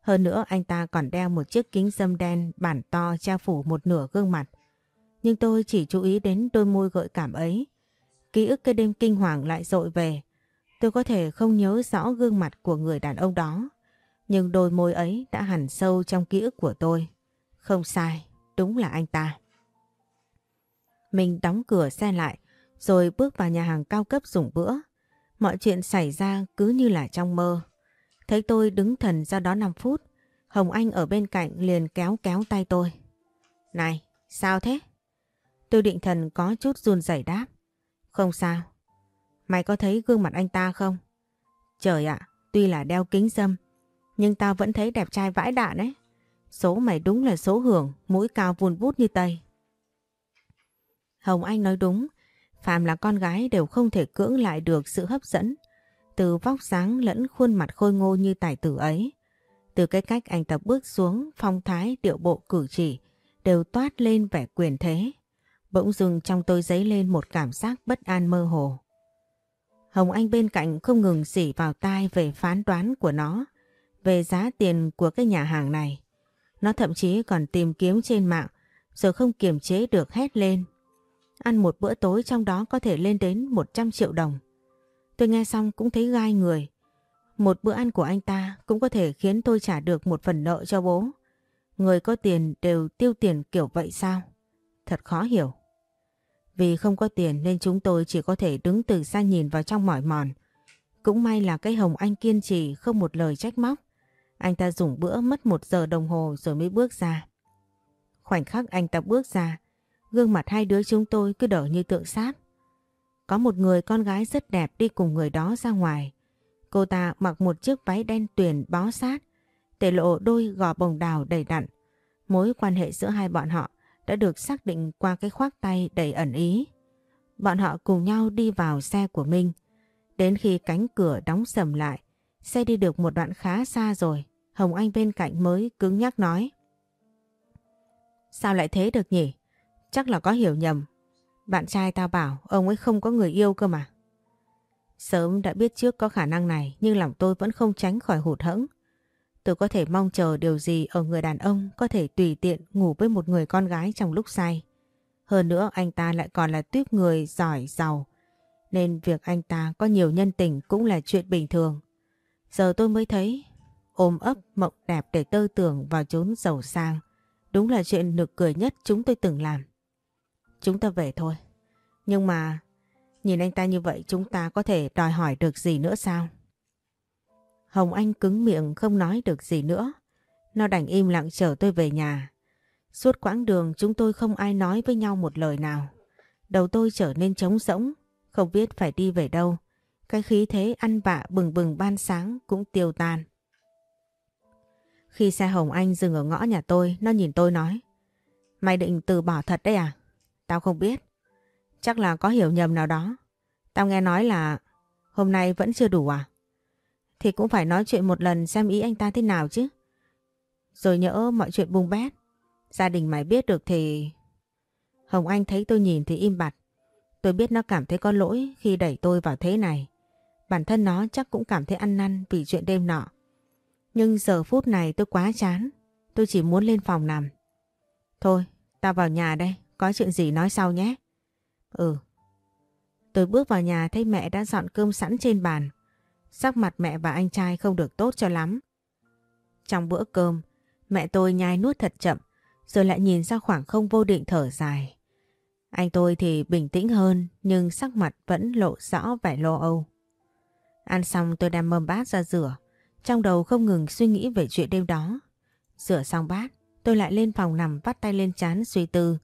Hơn nữa anh ta còn đeo một chiếc kính dâm đen bản to che phủ một nửa gương mặt. Nhưng tôi chỉ chú ý đến đôi môi gợi cảm ấy. Ký ức cái đêm kinh hoàng lại dội về. Tôi có thể không nhớ rõ gương mặt của người đàn ông đó. Nhưng đôi môi ấy đã hẳn sâu trong ký ức của tôi. Không sai, đúng là anh ta. Mình đóng cửa xe lại rồi bước vào nhà hàng cao cấp dùng bữa. Mọi chuyện xảy ra cứ như là trong mơ. Thấy tôi đứng thần ra đó 5 phút, Hồng Anh ở bên cạnh liền kéo kéo tay tôi. Này, sao thế? Tôi định thần có chút run rẩy đáp. Không sao. Mày có thấy gương mặt anh ta không? Trời ạ, tuy là đeo kính dâm, nhưng tao vẫn thấy đẹp trai vãi đạn đấy. Số mày đúng là số hưởng, mũi cao vùn vút như Tây. Hồng Anh nói đúng, phàm là con gái đều không thể cưỡng lại được sự hấp dẫn từ vóc dáng lẫn khuôn mặt khôi ngô như tài tử ấy. Từ cái cách anh ta bước xuống, phong thái, điệu bộ cử chỉ đều toát lên vẻ quyền thế. Bỗng dưng trong tôi dấy lên một cảm giác bất an mơ hồ. Hồng Anh bên cạnh không ngừng xỉ vào tai về phán đoán của nó, về giá tiền của cái nhà hàng này. Nó thậm chí còn tìm kiếm trên mạng, rồi không kiềm chế được hét lên. Ăn một bữa tối trong đó có thể lên đến 100 triệu đồng. Tôi nghe xong cũng thấy gai người. Một bữa ăn của anh ta cũng có thể khiến tôi trả được một phần nợ cho bố. Người có tiền đều tiêu tiền kiểu vậy sao? Thật khó hiểu. Vì không có tiền nên chúng tôi chỉ có thể đứng từ xa nhìn vào trong mỏi mòn. Cũng may là cái hồng anh kiên trì không một lời trách móc. Anh ta dùng bữa mất một giờ đồng hồ rồi mới bước ra. Khoảnh khắc anh ta bước ra, gương mặt hai đứa chúng tôi cứ đỡ như tượng sáp. Có một người con gái rất đẹp đi cùng người đó ra ngoài. Cô ta mặc một chiếc váy đen tuyền bó sát, để lộ đôi gò bồng đào đầy đặn. Mối quan hệ giữa hai bọn họ đã được xác định qua cái khoác tay đầy ẩn ý. Bọn họ cùng nhau đi vào xe của Minh. Đến khi cánh cửa đóng sầm lại, xe đi được một đoạn khá xa rồi, Hồng Anh bên cạnh mới cứng nhắc nói. Sao lại thế được nhỉ? Chắc là có hiểu nhầm bạn trai tao bảo ông ấy không có người yêu cơ mà. Sớm đã biết trước có khả năng này nhưng lòng tôi vẫn không tránh khỏi hụt hẫng. Tôi có thể mong chờ điều gì ở người đàn ông có thể tùy tiện ngủ với một người con gái trong lúc say. Hơn nữa anh ta lại còn là tuyếp người giỏi, giàu. Nên việc anh ta có nhiều nhân tình cũng là chuyện bình thường. Giờ tôi mới thấy ôm ấp mộng đẹp để tơ tưởng vào chốn giàu sang. Đúng là chuyện nực cười nhất chúng tôi từng làm. Chúng ta về thôi. Nhưng mà nhìn anh ta như vậy chúng ta có thể đòi hỏi được gì nữa sao? Hồng Anh cứng miệng không nói được gì nữa. Nó đành im lặng chở tôi về nhà. Suốt quãng đường chúng tôi không ai nói với nhau một lời nào. Đầu tôi trở nên trống rỗng, không biết phải đi về đâu. Cái khí thế ăn vạ bừng bừng ban sáng cũng tiêu tan. Khi xe Hồng Anh dừng ở ngõ nhà tôi, nó nhìn tôi nói. Mày định từ bỏ thật đấy à? Tao không biết. Chắc là có hiểu nhầm nào đó. Tao nghe nói là hôm nay vẫn chưa đủ à? Thì cũng phải nói chuyện một lần xem ý anh ta thế nào chứ. Rồi nhỡ mọi chuyện bung bét. Gia đình mày biết được thì... Hồng Anh thấy tôi nhìn thì im bặt. Tôi biết nó cảm thấy có lỗi khi đẩy tôi vào thế này. Bản thân nó chắc cũng cảm thấy ăn năn vì chuyện đêm nọ. Nhưng giờ phút này tôi quá chán. Tôi chỉ muốn lên phòng nằm. Thôi, tao vào nhà đây. Có chuyện gì nói sau nhé. Ừ. Tôi bước vào nhà thấy mẹ đã dọn cơm sẵn trên bàn. Sắc mặt mẹ và anh trai không được tốt cho lắm. Trong bữa cơm, mẹ tôi nhai nuốt thật chậm, rồi lại nhìn ra khoảng không vô định thở dài. Anh tôi thì bình tĩnh hơn, nhưng sắc mặt vẫn lộ rõ vẻ lo âu. Ăn xong tôi đem mâm bát ra rửa, trong đầu không ngừng suy nghĩ về chuyện đêm đó. Rửa xong bát, tôi lại lên phòng nằm vắt tay lên chán suy tư.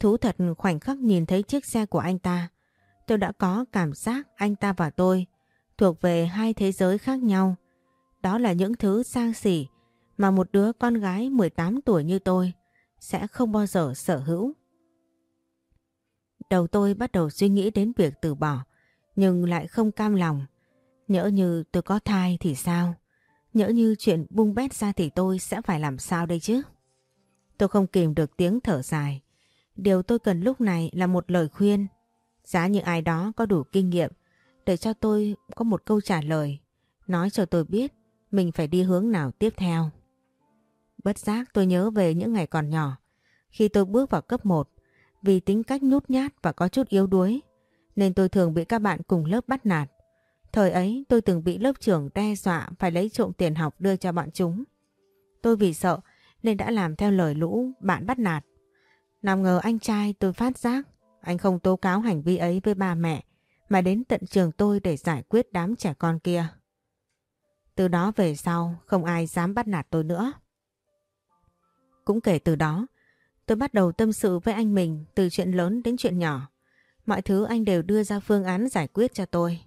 Thú thật khoảnh khắc nhìn thấy chiếc xe của anh ta, tôi đã có cảm giác anh ta và tôi thuộc về hai thế giới khác nhau. Đó là những thứ sang xỉ mà một đứa con gái 18 tuổi như tôi sẽ không bao giờ sở hữu. Đầu tôi bắt đầu suy nghĩ đến việc từ bỏ, nhưng lại không cam lòng. Nhỡ như tôi có thai thì sao? Nhỡ như chuyện bung bét ra thì tôi sẽ phải làm sao đây chứ? Tôi không kìm được tiếng thở dài. Điều tôi cần lúc này là một lời khuyên. Giá như ai đó có đủ kinh nghiệm để cho tôi có một câu trả lời. Nói cho tôi biết mình phải đi hướng nào tiếp theo. Bất giác tôi nhớ về những ngày còn nhỏ. Khi tôi bước vào cấp 1, vì tính cách nhút nhát và có chút yếu đuối, nên tôi thường bị các bạn cùng lớp bắt nạt. Thời ấy tôi từng bị lớp trưởng đe dọa phải lấy trộm tiền học đưa cho bọn chúng. Tôi vì sợ nên đã làm theo lời lũ bạn bắt nạt. Nào ngờ anh trai tôi phát giác, anh không tố cáo hành vi ấy với ba mẹ mà đến tận trường tôi để giải quyết đám trẻ con kia. Từ đó về sau không ai dám bắt nạt tôi nữa. Cũng kể từ đó, tôi bắt đầu tâm sự với anh mình từ chuyện lớn đến chuyện nhỏ. Mọi thứ anh đều đưa ra phương án giải quyết cho tôi.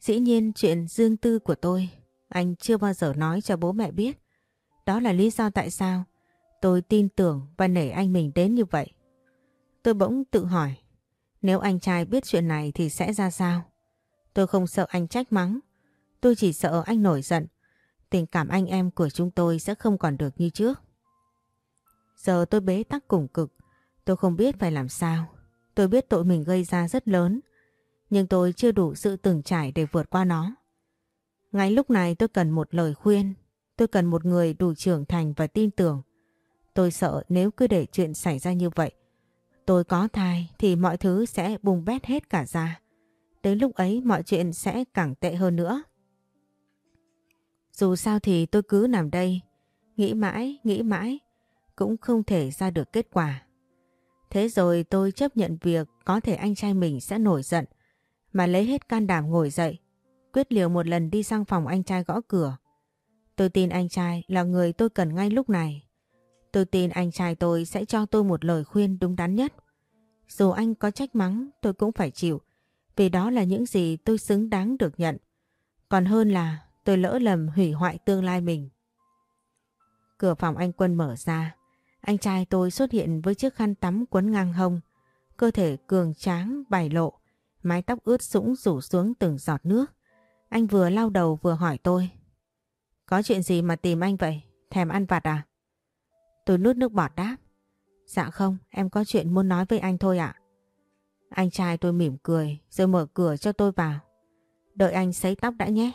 Dĩ nhiên chuyện dương tư của tôi, anh chưa bao giờ nói cho bố mẹ biết. Đó là lý do tại sao tôi tin tưởng và nể anh mình đến như vậy. Tôi bỗng tự hỏi, nếu anh trai biết chuyện này thì sẽ ra sao? Tôi không sợ anh trách mắng, tôi chỉ sợ anh nổi giận. Tình cảm anh em của chúng tôi sẽ không còn được như trước. Giờ tôi bế tắc cùng cực, tôi không biết phải làm sao. Tôi biết tội mình gây ra rất lớn, nhưng tôi chưa đủ sự từng trải để vượt qua nó. Ngay lúc này tôi cần một lời khuyên, tôi cần một người đủ trưởng thành và tin tưởng. Tôi sợ nếu cứ để chuyện xảy ra như vậy, tôi có thai thì mọi thứ sẽ bùng bét hết cả ra. Đến lúc ấy mọi chuyện sẽ càng tệ hơn nữa. Dù sao thì tôi cứ nằm đây, nghĩ mãi, nghĩ mãi, cũng không thể ra được kết quả. Thế rồi tôi chấp nhận việc có thể anh trai mình sẽ nổi giận, mà lấy hết can đảm ngồi dậy, quyết liều một lần đi sang phòng anh trai gõ cửa. Tôi tin anh trai là người tôi cần ngay lúc này. Tôi tin anh trai tôi sẽ cho tôi một lời khuyên đúng đắn nhất. Dù anh có trách mắng tôi cũng phải chịu, vì đó là những gì tôi xứng đáng được nhận. Còn hơn là tôi lỡ lầm hủy hoại tương lai mình. Cửa phòng anh Quân mở ra, anh trai tôi xuất hiện với chiếc khăn tắm quấn ngang hông, cơ thể cường tráng bày lộ, mái tóc ướt sũng rủ xuống từng giọt nước. Anh vừa lau đầu vừa hỏi tôi. Có chuyện gì mà tìm anh vậy? Thèm ăn vặt à? Tôi nuốt nước bọt đáp. Dạ không, em có chuyện muốn nói với anh thôi ạ. Anh trai tôi mỉm cười rồi mở cửa cho tôi vào. Đợi anh sấy tóc đã nhé.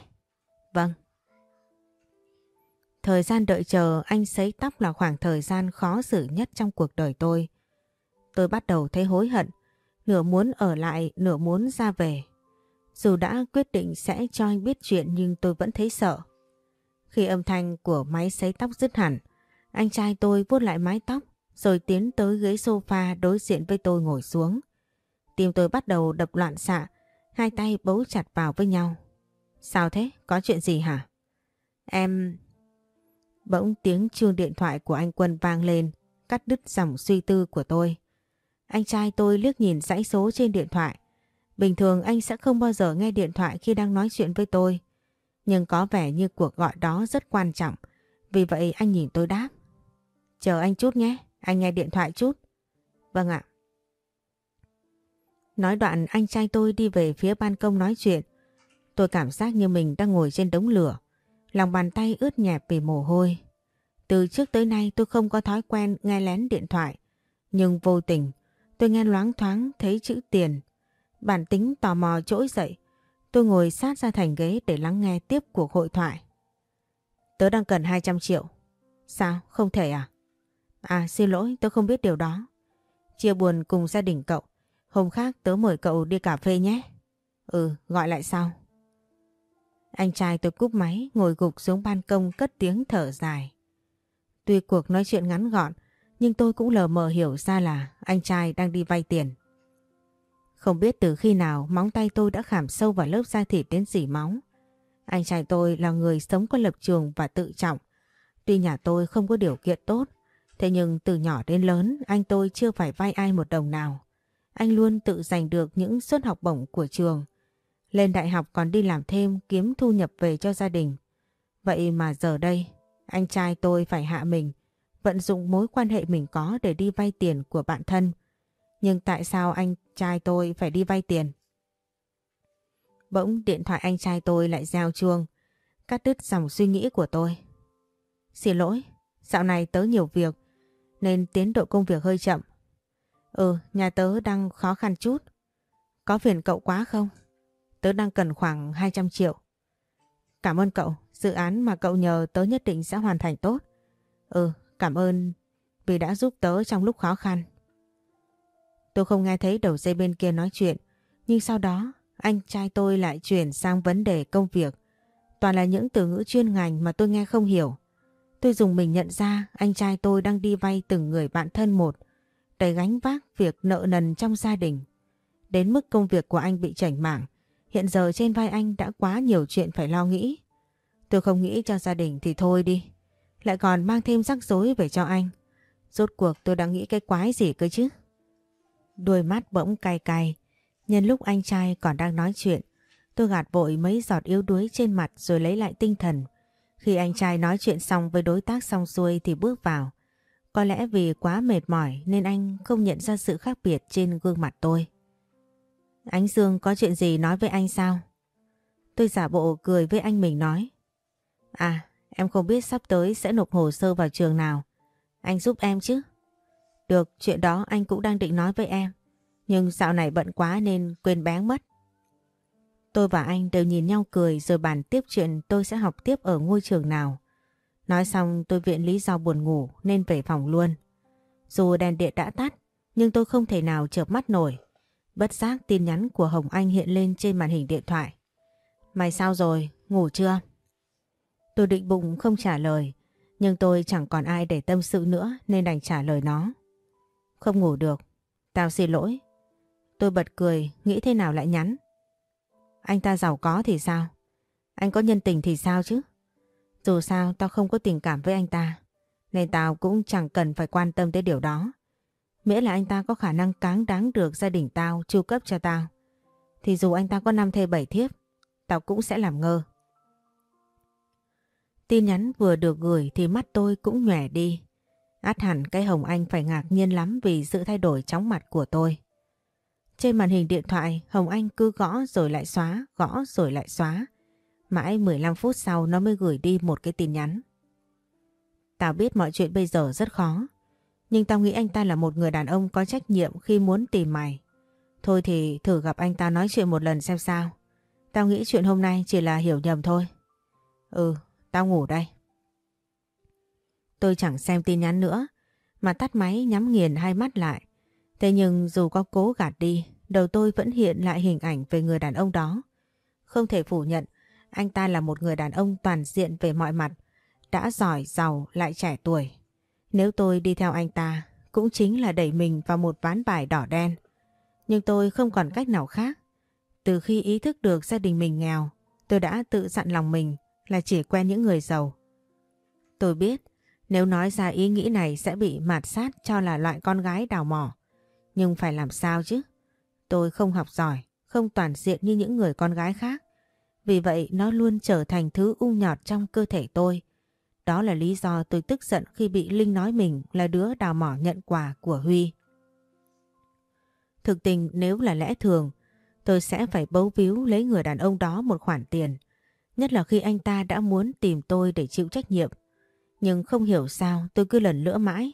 Vâng. Thời gian đợi chờ anh sấy tóc là khoảng thời gian khó xử nhất trong cuộc đời tôi. Tôi bắt đầu thấy hối hận, nửa muốn ở lại, nửa muốn ra về. Dù đã quyết định sẽ cho anh biết chuyện nhưng tôi vẫn thấy sợ. Khi âm thanh của máy sấy tóc dứt hẳn, anh trai tôi vuốt lại mái tóc rồi tiến tới ghế sofa đối diện với tôi ngồi xuống. Tim tôi bắt đầu đập loạn xạ, hai tay bấu chặt vào với nhau. Sao thế? Có chuyện gì hả? Em... Bỗng tiếng chuông điện thoại của anh Quân vang lên, cắt đứt dòng suy tư của tôi. Anh trai tôi liếc nhìn dãy số trên điện thoại. Bình thường anh sẽ không bao giờ nghe điện thoại khi đang nói chuyện với tôi. Nhưng có vẻ như cuộc gọi đó rất quan trọng. Vì vậy anh nhìn tôi đáp. Chờ anh chút nhé, anh nghe điện thoại chút. Vâng ạ. Nói đoạn anh trai tôi đi về phía ban công nói chuyện. Tôi cảm giác như mình đang ngồi trên đống lửa. Lòng bàn tay ướt nhẹp vì mồ hôi. Từ trước tới nay tôi không có thói quen nghe lén điện thoại. Nhưng vô tình tôi nghe loáng thoáng thấy chữ tiền. Bản tính tò mò trỗi dậy. Tôi ngồi sát ra thành ghế để lắng nghe tiếp cuộc hội thoại. Tớ đang cần 200 triệu. Sao? Không thể à? À xin lỗi, tớ không biết điều đó. Chia buồn cùng gia đình cậu. Hôm khác tớ mời cậu đi cà phê nhé. Ừ, gọi lại sau. Anh trai tôi cúp máy, ngồi gục xuống ban công cất tiếng thở dài. Tuy cuộc nói chuyện ngắn gọn, nhưng tôi cũng lờ mờ hiểu ra là anh trai đang đi vay tiền. Không biết từ khi nào móng tay tôi đã khảm sâu vào lớp da thịt đến dỉ máu. Anh trai tôi là người sống có lập trường và tự trọng. Tuy nhà tôi không có điều kiện tốt, thế nhưng từ nhỏ đến lớn anh tôi chưa phải vay ai một đồng nào. Anh luôn tự giành được những suất học bổng của trường. Lên đại học còn đi làm thêm kiếm thu nhập về cho gia đình. Vậy mà giờ đây, anh trai tôi phải hạ mình, vận dụng mối quan hệ mình có để đi vay tiền của bạn thân. Nhưng tại sao anh trai tôi phải đi vay tiền? Bỗng điện thoại anh trai tôi lại gieo chuông, cắt đứt dòng suy nghĩ của tôi. Xin lỗi, dạo này tớ nhiều việc, nên tiến độ công việc hơi chậm. Ừ, nhà tớ đang khó khăn chút. Có phiền cậu quá không? Tớ đang cần khoảng 200 triệu. Cảm ơn cậu, dự án mà cậu nhờ tớ nhất định sẽ hoàn thành tốt. Ừ, cảm ơn vì đã giúp tớ trong lúc khó khăn. Tôi không nghe thấy đầu dây bên kia nói chuyện, nhưng sau đó anh trai tôi lại chuyển sang vấn đề công việc. Toàn là những từ ngữ chuyên ngành mà tôi nghe không hiểu. Tôi dùng mình nhận ra anh trai tôi đang đi vay từng người bạn thân một để gánh vác việc nợ nần trong gia đình. Đến mức công việc của anh bị chảnh mảng, hiện giờ trên vai anh đã quá nhiều chuyện phải lo nghĩ. Tôi không nghĩ cho gia đình thì thôi đi, lại còn mang thêm rắc rối về cho anh. Rốt cuộc tôi đang nghĩ cái quái gì cơ chứ? Đôi mắt bỗng cay cay, nhân lúc anh trai còn đang nói chuyện, tôi gạt vội mấy giọt yếu đuối trên mặt rồi lấy lại tinh thần. Khi anh trai nói chuyện xong với đối tác xong xuôi thì bước vào. Có lẽ vì quá mệt mỏi nên anh không nhận ra sự khác biệt trên gương mặt tôi. Ánh Dương có chuyện gì nói với anh sao? Tôi giả bộ cười với anh mình nói. À, em không biết sắp tới sẽ nộp hồ sơ vào trường nào. Anh giúp em chứ? Được, chuyện đó anh cũng đang định nói với em. Nhưng dạo này bận quá nên quên bén mất. Tôi và anh đều nhìn nhau cười rồi bàn tiếp chuyện tôi sẽ học tiếp ở ngôi trường nào. Nói xong tôi viện lý do buồn ngủ nên về phòng luôn. Dù đèn điện đã tắt nhưng tôi không thể nào chợp mắt nổi. Bất giác tin nhắn của Hồng Anh hiện lên trên màn hình điện thoại. Mày sao rồi? Ngủ chưa? Tôi định bụng không trả lời nhưng tôi chẳng còn ai để tâm sự nữa nên đành trả lời nó. Không ngủ được. Tao xin lỗi. Tôi bật cười, nghĩ thế nào lại nhắn. Anh ta giàu có thì sao? Anh có nhân tình thì sao chứ? Dù sao tao không có tình cảm với anh ta. Nên tao cũng chẳng cần phải quan tâm tới điều đó. Miễn là anh ta có khả năng cáng đáng được gia đình tao chu cấp cho tao. Thì dù anh ta có năm thê bảy thiếp, tao cũng sẽ làm ngơ. Tin nhắn vừa được gửi thì mắt tôi cũng nhòe đi. Át hẳn cái Hồng Anh phải ngạc nhiên lắm vì sự thay đổi chóng mặt của tôi. Trên màn hình điện thoại Hồng Anh cứ gõ rồi lại xóa, gõ rồi lại xóa. Mãi 15 phút sau nó mới gửi đi một cái tin nhắn. Tao biết mọi chuyện bây giờ rất khó. Nhưng tao nghĩ anh ta là một người đàn ông có trách nhiệm khi muốn tìm mày. Thôi thì thử gặp anh ta nói chuyện một lần xem sao. Tao nghĩ chuyện hôm nay chỉ là hiểu nhầm thôi. Ừ, tao ngủ đây. Tôi chẳng xem tin nhắn nữa, mà tắt máy nhắm nghiền hai mắt lại. Thế nhưng dù có cố gạt đi, đầu tôi vẫn hiện lại hình ảnh về người đàn ông đó. Không thể phủ nhận, anh ta là một người đàn ông toàn diện về mọi mặt, đã giỏi, giàu, lại trẻ tuổi. Nếu tôi đi theo anh ta, cũng chính là đẩy mình vào một ván bài đỏ đen. Nhưng tôi không còn cách nào khác. Từ khi ý thức được gia đình mình nghèo, tôi đã tự dặn lòng mình là chỉ quen những người giàu. Tôi biết, nếu nói ra ý nghĩ này sẽ bị mạt sát cho là loại con gái đào mỏ. Nhưng phải làm sao chứ? Tôi không học giỏi, không toàn diện như những người con gái khác. Vì vậy nó luôn trở thành thứ u nhọt trong cơ thể tôi. Đó là lý do tôi tức giận khi bị Linh nói mình là đứa đào mỏ nhận quà của Huy. Thực tình nếu là lẽ thường, tôi sẽ phải bấu víu lấy người đàn ông đó một khoản tiền. Nhất là khi anh ta đã muốn tìm tôi để chịu trách nhiệm. Nhưng không hiểu sao tôi cứ lần lữa mãi.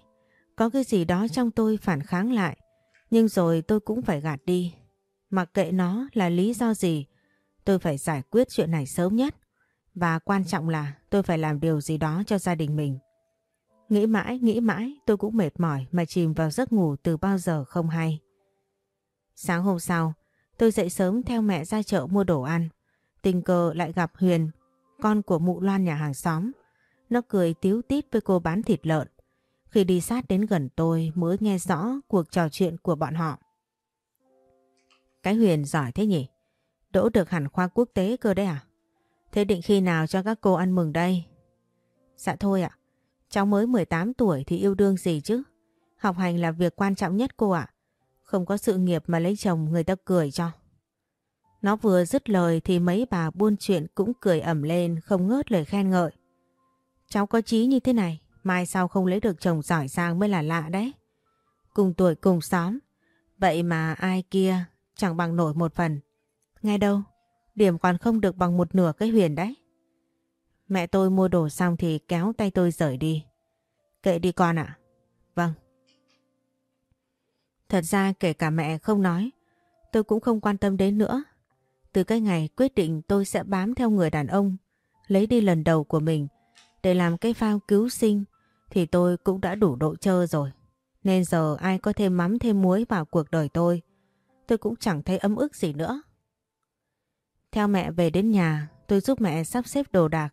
Có cái gì đó trong tôi phản kháng lại. Nhưng rồi tôi cũng phải gạt đi. Mặc kệ nó là lý do gì, tôi phải giải quyết chuyện này sớm nhất. Và quan trọng là tôi phải làm điều gì đó cho gia đình mình. Nghĩ mãi, nghĩ mãi tôi cũng mệt mỏi mà chìm vào giấc ngủ từ bao giờ không hay. Sáng hôm sau, tôi dậy sớm theo mẹ ra chợ mua đồ ăn. Tình cờ lại gặp Huyền, con của mụ Loan nhà hàng xóm. Nó cười tiếu tít với cô bán thịt lợn. Khi đi sát đến gần tôi mới nghe rõ cuộc trò chuyện của bọn họ. Cái Huyền giỏi thế nhỉ? Đỗ được hẳn khoa quốc tế cơ đấy à? Thế định khi nào cho các cô ăn mừng đây? Dạ thôi ạ. Cháu mới 18 tuổi thì yêu đương gì chứ? Học hành là việc quan trọng nhất cô ạ. Không có sự nghiệp mà lấy chồng người ta cười cho. Nó vừa dứt lời thì mấy bà buôn chuyện cũng cười ẩm lên không ngớt lời khen ngợi. Cháu có trí như thế này, mai sau không lấy được chồng giỏi giang mới là lạ đấy. Cùng tuổi cùng xóm, vậy mà ai kia chẳng bằng nổi một phần. Nghe đâu, điểm còn không được bằng một nửa cái huyền đấy. Mẹ tôi mua đồ xong thì kéo tay tôi rời đi. Kệ đi con ạ. Vâng. Thật ra kể cả mẹ không nói, tôi cũng không quan tâm đến nữa. Từ cái ngày quyết định tôi sẽ bám theo người đàn ông, lấy đi lần đầu của mình để làm cái phao cứu sinh thì tôi cũng đã đủ độ trơ rồi. Nên giờ ai có thêm mắm thêm muối vào cuộc đời tôi, tôi cũng chẳng thấy ấm ức gì nữa. Theo mẹ về đến nhà, tôi giúp mẹ sắp xếp đồ đạc,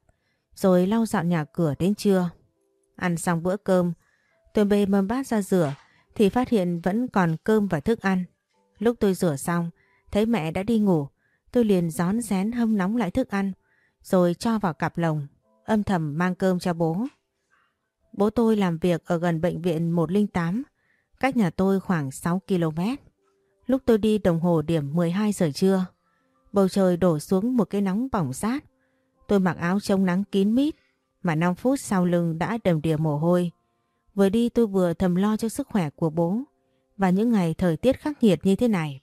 rồi lau dọn nhà cửa đến trưa. Ăn xong bữa cơm, tôi bê mâm bát ra rửa, thì phát hiện vẫn còn cơm và thức ăn. Lúc tôi rửa xong, thấy mẹ đã đi ngủ, tôi liền gión rén hâm nóng lại thức ăn, rồi cho vào cặp lồng, âm thầm mang cơm cho bố. Bố tôi làm việc ở gần bệnh viện 108, cách nhà tôi khoảng 6 km. Lúc tôi đi đồng hồ điểm 12 giờ trưa, bầu trời đổ xuống một cái nóng bỏng rát. Tôi mặc áo chống nắng kín mít, mà 5 phút sau lưng đã đầm đìa mồ hôi. Vừa đi tôi vừa thầm lo cho sức khỏe của bố và những ngày thời tiết khắc nghiệt như thế này.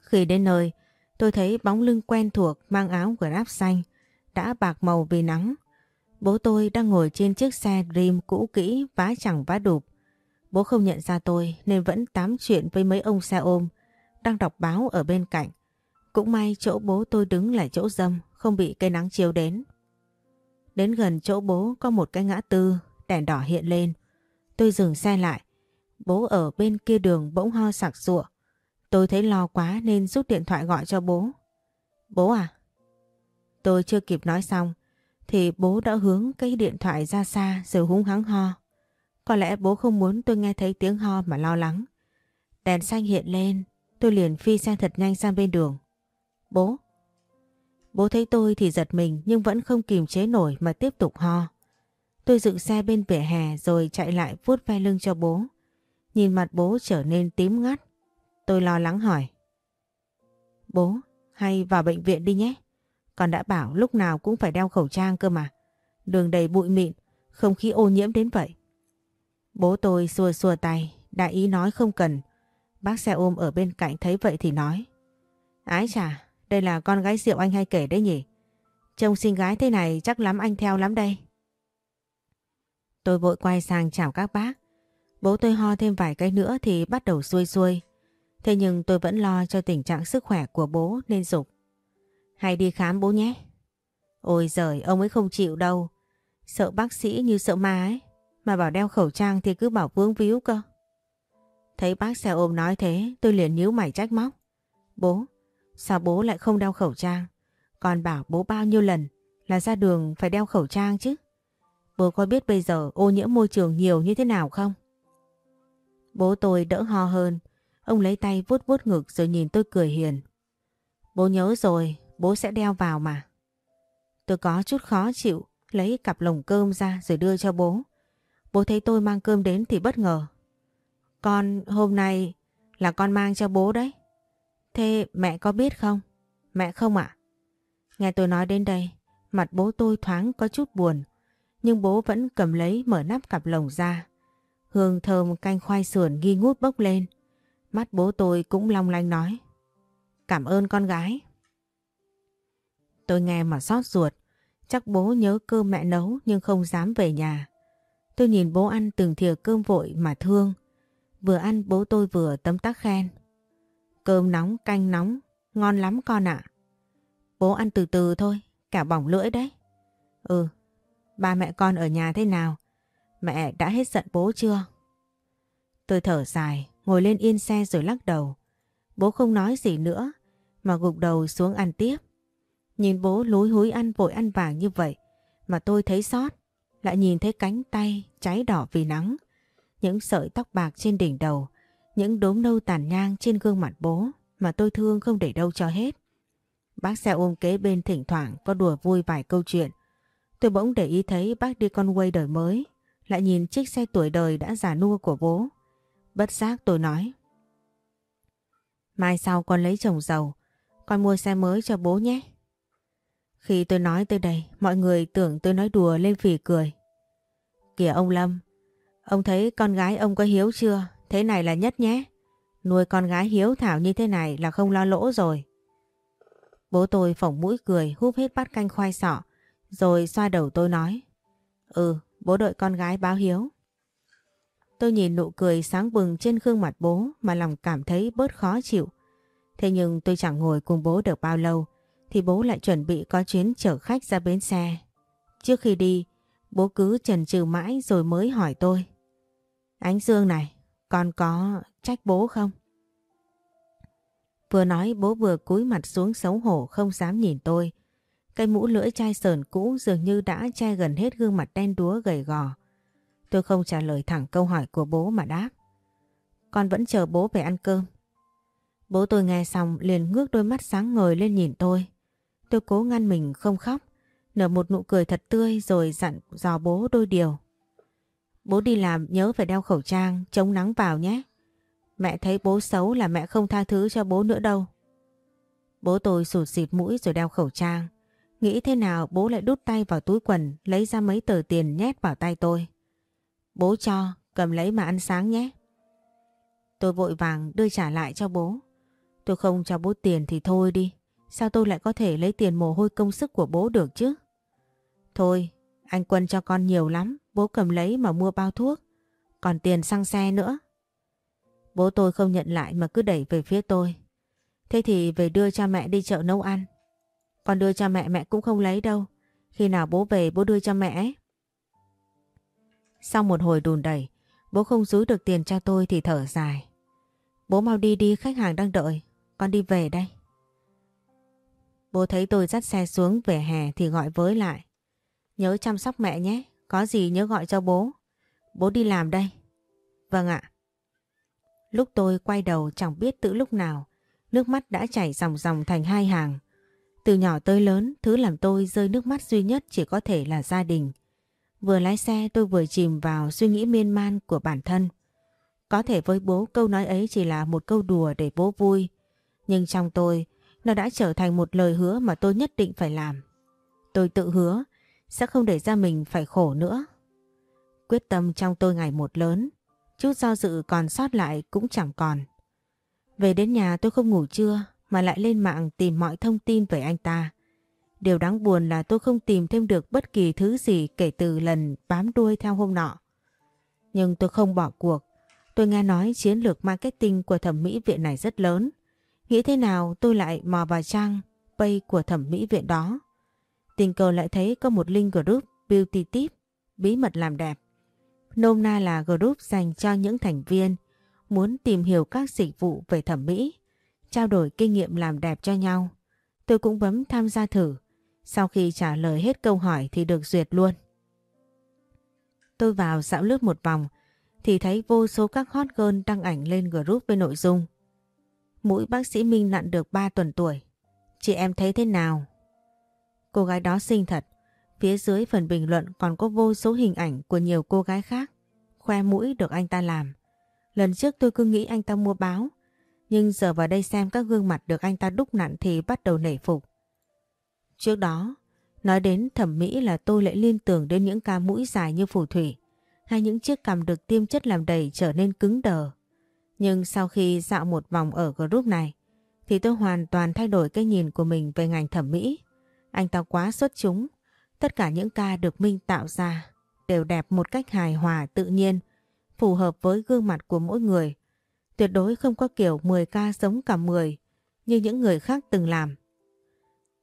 Khi đến nơi, tôi thấy bóng lưng quen thuộc mang áo grab xanh đã bạc màu vì nắng. Bố tôi đang ngồi trên chiếc xe Dream cũ kỹ vá chẳng vá đụp. Bố không nhận ra tôi nên vẫn tám chuyện với mấy ông xe ôm đang đọc báo ở bên cạnh. Cũng may chỗ bố tôi đứng là chỗ dâm, không bị cây nắng chiếu đến. Đến gần chỗ bố có một cái ngã tư, đèn đỏ hiện lên. Tôi dừng xe lại. Bố ở bên kia đường bỗng ho sặc sụa. Tôi thấy lo quá nên rút điện thoại gọi cho bố. Bố à? Tôi chưa kịp nói xong thì bố đã hướng cái điện thoại ra xa rồi húng hắng ho. Có lẽ bố không muốn tôi nghe thấy tiếng ho mà lo lắng. Đèn xanh hiện lên, tôi liền phi xe thật nhanh sang bên đường. Bố! Bố thấy tôi thì giật mình nhưng vẫn không kìm chế nổi mà tiếp tục ho. Tôi dựng xe bên vỉa hè rồi chạy lại vuốt ve lưng cho bố. Nhìn mặt bố trở nên tím ngắt. Tôi lo lắng hỏi. Bố, hay vào bệnh viện đi nhé con đã bảo lúc nào cũng phải đeo khẩu trang cơ mà. Đường đầy bụi mịn, không khí ô nhiễm đến vậy. Bố tôi xua xua tay, đại ý nói không cần. Bác xe ôm ở bên cạnh thấy vậy thì nói. Ái chà, đây là con gái rượu anh hay kể đấy nhỉ? Trông xinh gái thế này chắc lắm anh theo lắm đây. Tôi vội quay sang chào các bác. Bố tôi ho thêm vài cái nữa thì bắt đầu xuôi xuôi. Thế nhưng tôi vẫn lo cho tình trạng sức khỏe của bố nên dục. Hay đi khám bố nhé. Ôi giời, ông ấy không chịu đâu. Sợ bác sĩ như sợ ma ấy. Mà bảo đeo khẩu trang thì cứ bảo vướng víu cơ. Thấy bác xe ôm nói thế, tôi liền nhíu mày trách móc. Bố, sao bố lại không đeo khẩu trang? Còn bảo bố bao nhiêu lần là ra đường phải đeo khẩu trang chứ? Bố có biết bây giờ ô nhiễm môi trường nhiều như thế nào không? Bố tôi đỡ ho hơn. Ông lấy tay vuốt vuốt ngực rồi nhìn tôi cười hiền. Bố nhớ rồi, bố sẽ đeo vào mà. Tôi có chút khó chịu, lấy cặp lồng cơm ra rồi đưa cho bố. Bố thấy tôi mang cơm đến thì bất ngờ. Con hôm nay là con mang cho bố đấy. Thế mẹ có biết không? Mẹ không ạ? Nghe tôi nói đến đây, mặt bố tôi thoáng có chút buồn. Nhưng bố vẫn cầm lấy mở nắp cặp lồng ra. Hương thơm canh khoai sườn nghi ngút bốc lên. Mắt bố tôi cũng long lanh nói. Cảm ơn con gái. Tôi nghe mà xót ruột. Chắc bố nhớ cơm mẹ nấu nhưng không dám về nhà. Tôi nhìn bố ăn từng thìa cơm vội mà thương. Vừa ăn bố tôi vừa tấm tắc khen. Cơm nóng, canh nóng, ngon lắm con ạ. Bố ăn từ từ thôi, cả bỏng lưỡi đấy. Ừ, ba mẹ con ở nhà thế nào? Mẹ đã hết giận bố chưa? Tôi thở dài, ngồi lên yên xe rồi lắc đầu. Bố không nói gì nữa, mà gục đầu xuống ăn tiếp. Nhìn bố lúi húi ăn vội ăn vàng như vậy, mà tôi thấy sót. Lại nhìn thấy cánh tay cháy đỏ vì nắng, những sợi tóc bạc trên đỉnh đầu, những đốm nâu tàn nhang trên gương mặt bố mà tôi thương không để đâu cho hết. Bác xe ôm kế bên thỉnh thoảng có đùa vui vài câu chuyện. Tôi bỗng để ý thấy bác đi con quay đời mới, lại nhìn chiếc xe tuổi đời đã già nua của bố. Bất giác tôi nói. Mai sau con lấy chồng giàu, con mua xe mới cho bố nhé. Khi tôi nói tới đây, mọi người tưởng tôi nói đùa lên phì cười. Kìa ông Lâm, ông thấy con gái ông có hiếu chưa? Thế này là nhất nhé. Nuôi con gái hiếu thảo như thế này là không lo lỗ rồi. Bố tôi phỏng mũi cười húp hết bát canh khoai sọ, rồi xoa đầu tôi nói. Ừ, bố đợi con gái báo hiếu. Tôi nhìn nụ cười sáng bừng trên gương mặt bố mà lòng cảm thấy bớt khó chịu. Thế nhưng tôi chẳng ngồi cùng bố được bao lâu thì bố lại chuẩn bị có chuyến chở khách ra bến xe. Trước khi đi, bố cứ chần chừ mãi rồi mới hỏi tôi. Ánh Dương này, con có trách bố không? Vừa nói bố vừa cúi mặt xuống xấu hổ không dám nhìn tôi. Cây mũ lưỡi chai sờn cũ dường như đã che gần hết gương mặt đen đúa gầy gò. Tôi không trả lời thẳng câu hỏi của bố mà đáp. Con vẫn chờ bố về ăn cơm. Bố tôi nghe xong liền ngước đôi mắt sáng ngời lên nhìn tôi. Tôi cố ngăn mình không khóc, nở một nụ cười thật tươi rồi dặn dò bố đôi điều. Bố đi làm nhớ phải đeo khẩu trang, chống nắng vào nhé. Mẹ thấy bố xấu là mẹ không tha thứ cho bố nữa đâu. Bố tôi sụt xịt mũi rồi đeo khẩu trang. Nghĩ thế nào bố lại đút tay vào túi quần lấy ra mấy tờ tiền nhét vào tay tôi. Bố cho, cầm lấy mà ăn sáng nhé. Tôi vội vàng đưa trả lại cho bố. Tôi không cho bố tiền thì thôi đi. Sao tôi lại có thể lấy tiền mồ hôi công sức của bố được chứ? Thôi, anh Quân cho con nhiều lắm. Bố cầm lấy mà mua bao thuốc. Còn tiền xăng xe nữa. Bố tôi không nhận lại mà cứ đẩy về phía tôi. Thế thì về đưa cho mẹ đi chợ nấu ăn. Còn đưa cho mẹ mẹ cũng không lấy đâu. Khi nào bố về bố đưa cho mẹ Sau một hồi đùn đẩy, bố không rúi được tiền cho tôi thì thở dài. Bố mau đi đi khách hàng đang đợi, con đi về đây. Bố thấy tôi dắt xe xuống về hè thì gọi với lại. Nhớ chăm sóc mẹ nhé, có gì nhớ gọi cho bố. Bố đi làm đây. Vâng ạ. Lúc tôi quay đầu chẳng biết từ lúc nào, nước mắt đã chảy dòng dòng thành hai hàng. Từ nhỏ tới lớn, thứ làm tôi rơi nước mắt duy nhất chỉ có thể là gia đình. Vừa lái xe tôi vừa chìm vào suy nghĩ miên man của bản thân. Có thể với bố câu nói ấy chỉ là một câu đùa để bố vui. Nhưng trong tôi, nó đã trở thành một lời hứa mà tôi nhất định phải làm. Tôi tự hứa sẽ không để ra mình phải khổ nữa. Quyết tâm trong tôi ngày một lớn, chút do dự còn sót lại cũng chẳng còn. Về đến nhà tôi không ngủ trưa mà lại lên mạng tìm mọi thông tin về anh ta. Điều đáng buồn là tôi không tìm thêm được bất kỳ thứ gì kể từ lần bám đuôi theo hôm nọ. Nhưng tôi không bỏ cuộc. Tôi nghe nói chiến lược marketing của thẩm mỹ viện này rất lớn. Nghĩ thế nào tôi lại mò vào trang pay của thẩm mỹ viện đó. Tình cờ lại thấy có một link group Beauty Tip bí mật làm đẹp. Nôm na là group dành cho những thành viên muốn tìm hiểu các dịch vụ về thẩm mỹ, trao đổi kinh nghiệm làm đẹp cho nhau. Tôi cũng bấm tham gia thử. Sau khi trả lời hết câu hỏi thì được duyệt luôn. Tôi vào dạo lướt một vòng thì thấy vô số các hot girl đăng ảnh lên group với nội dung. Mũi bác sĩ Minh nặn được 3 tuần tuổi. Chị em thấy thế nào? Cô gái đó xinh thật. Phía dưới phần bình luận còn có vô số hình ảnh của nhiều cô gái khác. Khoe mũi được anh ta làm. Lần trước tôi cứ nghĩ anh ta mua báo. Nhưng giờ vào đây xem các gương mặt được anh ta đúc nặn thì bắt đầu nể phục. Trước đó, nói đến thẩm mỹ là tôi lại liên tưởng đến những ca mũi dài như phù thủy hay những chiếc cằm được tiêm chất làm đầy trở nên cứng đờ. Nhưng sau khi dạo một vòng ở group này thì tôi hoàn toàn thay đổi cái nhìn của mình về ngành thẩm mỹ. Anh ta quá xuất chúng. Tất cả những ca được Minh tạo ra đều đẹp một cách hài hòa tự nhiên, phù hợp với gương mặt của mỗi người. Tuyệt đối không có kiểu 10 ca giống cả 10 như những người khác từng làm.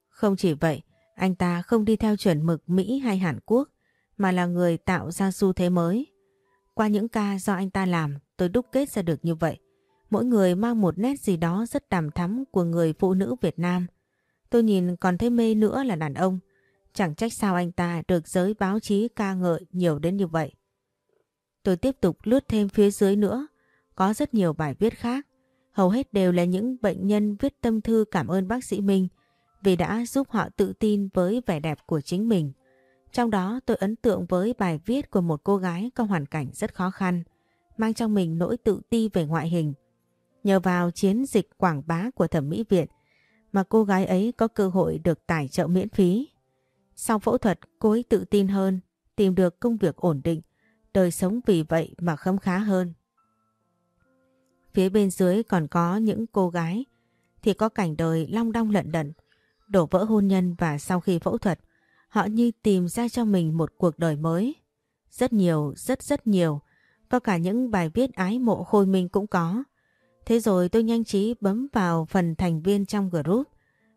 Không chỉ vậy, Anh ta không đi theo chuẩn mực Mỹ hay Hàn Quốc mà là người tạo ra xu thế mới. Qua những ca do anh ta làm, tôi đúc kết ra được như vậy. Mỗi người mang một nét gì đó rất đàm thắm của người phụ nữ Việt Nam. Tôi nhìn còn thấy mê nữa là đàn ông. Chẳng trách sao anh ta được giới báo chí ca ngợi nhiều đến như vậy. Tôi tiếp tục lướt thêm phía dưới nữa. Có rất nhiều bài viết khác. Hầu hết đều là những bệnh nhân viết tâm thư cảm ơn bác sĩ Minh vì đã giúp họ tự tin với vẻ đẹp của chính mình. Trong đó tôi ấn tượng với bài viết của một cô gái có hoàn cảnh rất khó khăn, mang trong mình nỗi tự ti về ngoại hình. Nhờ vào chiến dịch quảng bá của thẩm mỹ viện mà cô gái ấy có cơ hội được tài trợ miễn phí. Sau phẫu thuật cô ấy tự tin hơn, tìm được công việc ổn định, đời sống vì vậy mà khấm khá hơn. Phía bên dưới còn có những cô gái thì có cảnh đời long đong lận đận, đổ vỡ hôn nhân và sau khi phẫu thuật họ như tìm ra cho mình một cuộc đời mới. Rất nhiều, rất rất nhiều, có cả những bài viết ái mộ khôi minh cũng có. Thế rồi tôi nhanh trí bấm vào phần thành viên trong group.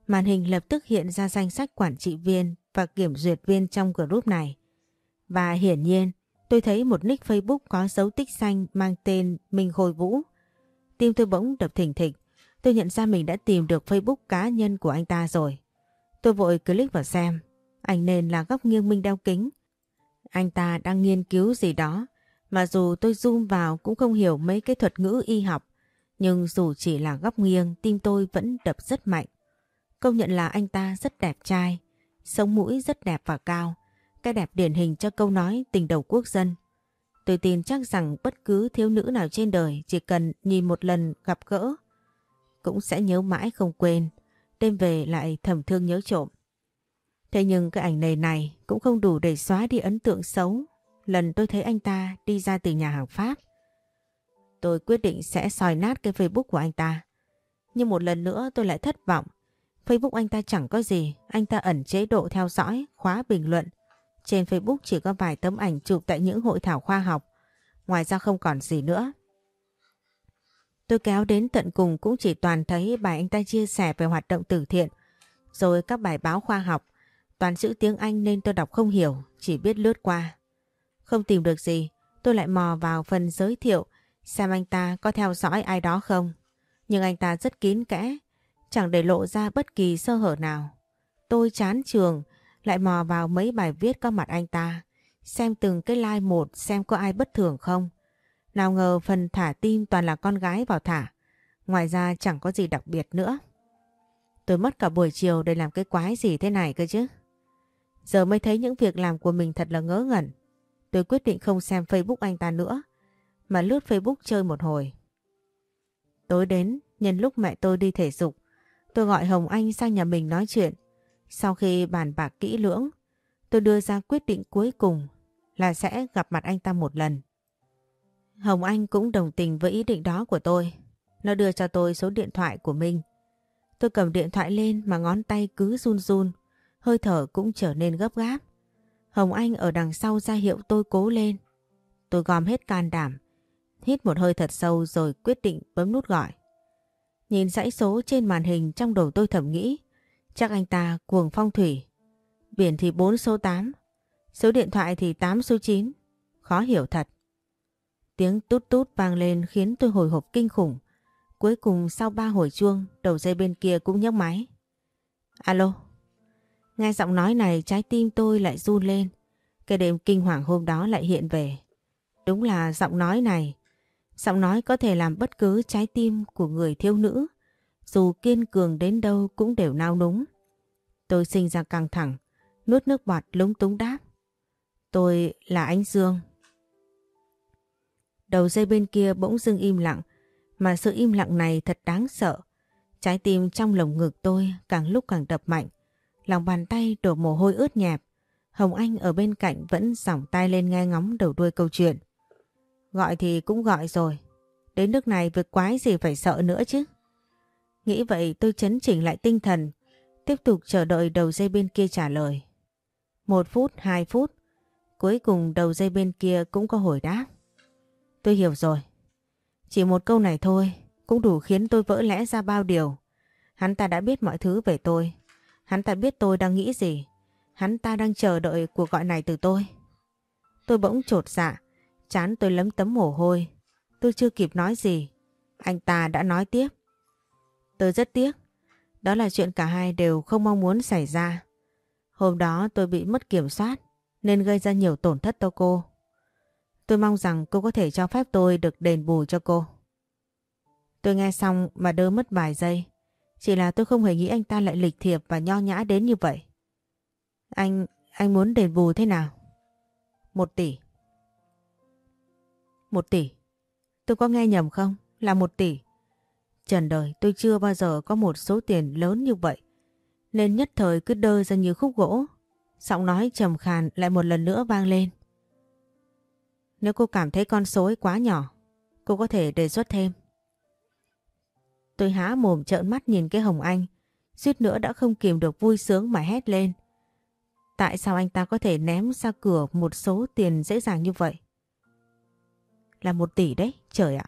Màn hình lập tức hiện ra danh sách quản trị viên và kiểm duyệt viên trong group này. Và hiển nhiên, tôi thấy một nick Facebook có dấu tích xanh mang tên Minh Khôi Vũ. Tim tôi bỗng đập thỉnh thịch. Tôi nhận ra mình đã tìm được Facebook cá nhân của anh ta rồi. Tôi vội click vào xem. Ảnh nền là góc nghiêng Minh đeo kính. Anh ta đang nghiên cứu gì đó. Mà dù tôi zoom vào cũng không hiểu mấy cái thuật ngữ y học. Nhưng dù chỉ là góc nghiêng, tim tôi vẫn đập rất mạnh. Công nhận là anh ta rất đẹp trai, sống mũi rất đẹp và cao. Cái đẹp điển hình cho câu nói tình đầu quốc dân. Tôi tin chắc rằng bất cứ thiếu nữ nào trên đời chỉ cần nhìn một lần gặp gỡ cũng sẽ nhớ mãi không quên, đêm về lại thầm thương nhớ trộm. Thế nhưng cái ảnh này này cũng không đủ để xóa đi ấn tượng xấu lần tôi thấy anh ta đi ra từ nhà hàng Pháp. Tôi quyết định sẽ soi nát cái Facebook của anh ta. Nhưng một lần nữa tôi lại thất vọng. Facebook anh ta chẳng có gì, anh ta ẩn chế độ theo dõi, khóa bình luận. Trên Facebook chỉ có vài tấm ảnh chụp tại những hội thảo khoa học, ngoài ra không còn gì nữa. Tôi kéo đến tận cùng cũng chỉ toàn thấy bài anh ta chia sẻ về hoạt động từ thiện, rồi các bài báo khoa học. Toàn chữ tiếng Anh nên tôi đọc không hiểu, chỉ biết lướt qua. Không tìm được gì, tôi lại mò vào phần giới thiệu xem anh ta có theo dõi ai đó không. Nhưng anh ta rất kín kẽ, chẳng để lộ ra bất kỳ sơ hở nào. Tôi chán trường, lại mò vào mấy bài viết có mặt anh ta, xem từng cái like một xem có ai bất thường không. Nào ngờ phần thả tim toàn là con gái vào thả, ngoài ra chẳng có gì đặc biệt nữa. Tôi mất cả buổi chiều để làm cái quái gì thế này cơ chứ. Giờ mới thấy những việc làm của mình thật là ngớ ngẩn. Tôi quyết định không xem Facebook anh ta nữa, mà lướt Facebook chơi một hồi. Tối đến, nhân lúc mẹ tôi đi thể dục, tôi gọi Hồng Anh sang nhà mình nói chuyện. Sau khi bàn bạc kỹ lưỡng, tôi đưa ra quyết định cuối cùng là sẽ gặp mặt anh ta một lần. Hồng Anh cũng đồng tình với ý định đó của tôi. Nó đưa cho tôi số điện thoại của mình. Tôi cầm điện thoại lên mà ngón tay cứ run run, hơi thở cũng trở nên gấp gáp. Hồng Anh ở đằng sau ra hiệu tôi cố lên. Tôi gom hết can đảm, hít một hơi thật sâu rồi quyết định bấm nút gọi. Nhìn dãy số trên màn hình trong đầu tôi thầm nghĩ, chắc anh ta cuồng phong thủy. Biển thì 4 số 8, số điện thoại thì 8 số 9, khó hiểu thật. Tiếng tút tút vang lên khiến tôi hồi hộp kinh khủng. Cuối cùng sau ba hồi chuông, đầu dây bên kia cũng nhấc máy. Alo. Nghe giọng nói này trái tim tôi lại run lên. Cái đêm kinh hoàng hôm đó lại hiện về. Đúng là giọng nói này. Giọng nói có thể làm bất cứ trái tim của người thiếu nữ. Dù kiên cường đến đâu cũng đều nao núng. Tôi sinh ra căng thẳng, nuốt nước bọt lúng túng đáp. Tôi là anh Dương. Đầu dây bên kia bỗng dưng im lặng, mà sự im lặng này thật đáng sợ. Trái tim trong lồng ngực tôi càng lúc càng đập mạnh, lòng bàn tay đổ mồ hôi ướt nhẹp. Hồng Anh ở bên cạnh vẫn giỏng tay lên nghe ngóng đầu đuôi câu chuyện. Gọi thì cũng gọi rồi, đến nước này việc quái gì phải sợ nữa chứ. Nghĩ vậy tôi chấn chỉnh lại tinh thần, tiếp tục chờ đợi đầu dây bên kia trả lời. Một phút, hai phút, cuối cùng đầu dây bên kia cũng có hồi đáp. Tôi hiểu rồi. Chỉ một câu này thôi cũng đủ khiến tôi vỡ lẽ ra bao điều. Hắn ta đã biết mọi thứ về tôi. Hắn ta biết tôi đang nghĩ gì. hắn ta đang chờ đợi cuộc gọi này từ tôi. Tôi bỗng trột dạ, chán tôi lấm tấm mồ hôi. Tôi chưa kịp nói gì, anh ta đã nói tiếp. Tôi rất tiếc, đó là chuyện cả hai đều không mong muốn xảy ra. Hôm đó tôi bị mất kiểm soát nên gây ra nhiều tổn thất cho cô. Tôi mong rằng cô có thể cho phép tôi được đền bù cho cô. Tôi nghe xong mà đơ mất vài giây. Chỉ là tôi không hề nghĩ anh ta lại lịch thiệp và nho nhã đến như vậy. Anh, anh muốn đền bù thế nào? Một tỷ. Một tỷ. Tôi có nghe nhầm không? Là một tỷ. Trần đời tôi chưa bao giờ có một số tiền lớn như vậy. Nên nhất thời cứ đơ ra như khúc gỗ. Giọng nói trầm khàn lại một lần nữa vang lên. Nếu cô cảm thấy con số ấy quá nhỏ, cô có thể đề xuất thêm. Tôi há mồm trợn mắt nhìn cái Hồng Anh, suýt nữa đã không kìm được vui sướng mà hét lên. Tại sao anh ta có thể ném ra cửa một số tiền dễ dàng như vậy? Là một tỷ đấy, trời ạ.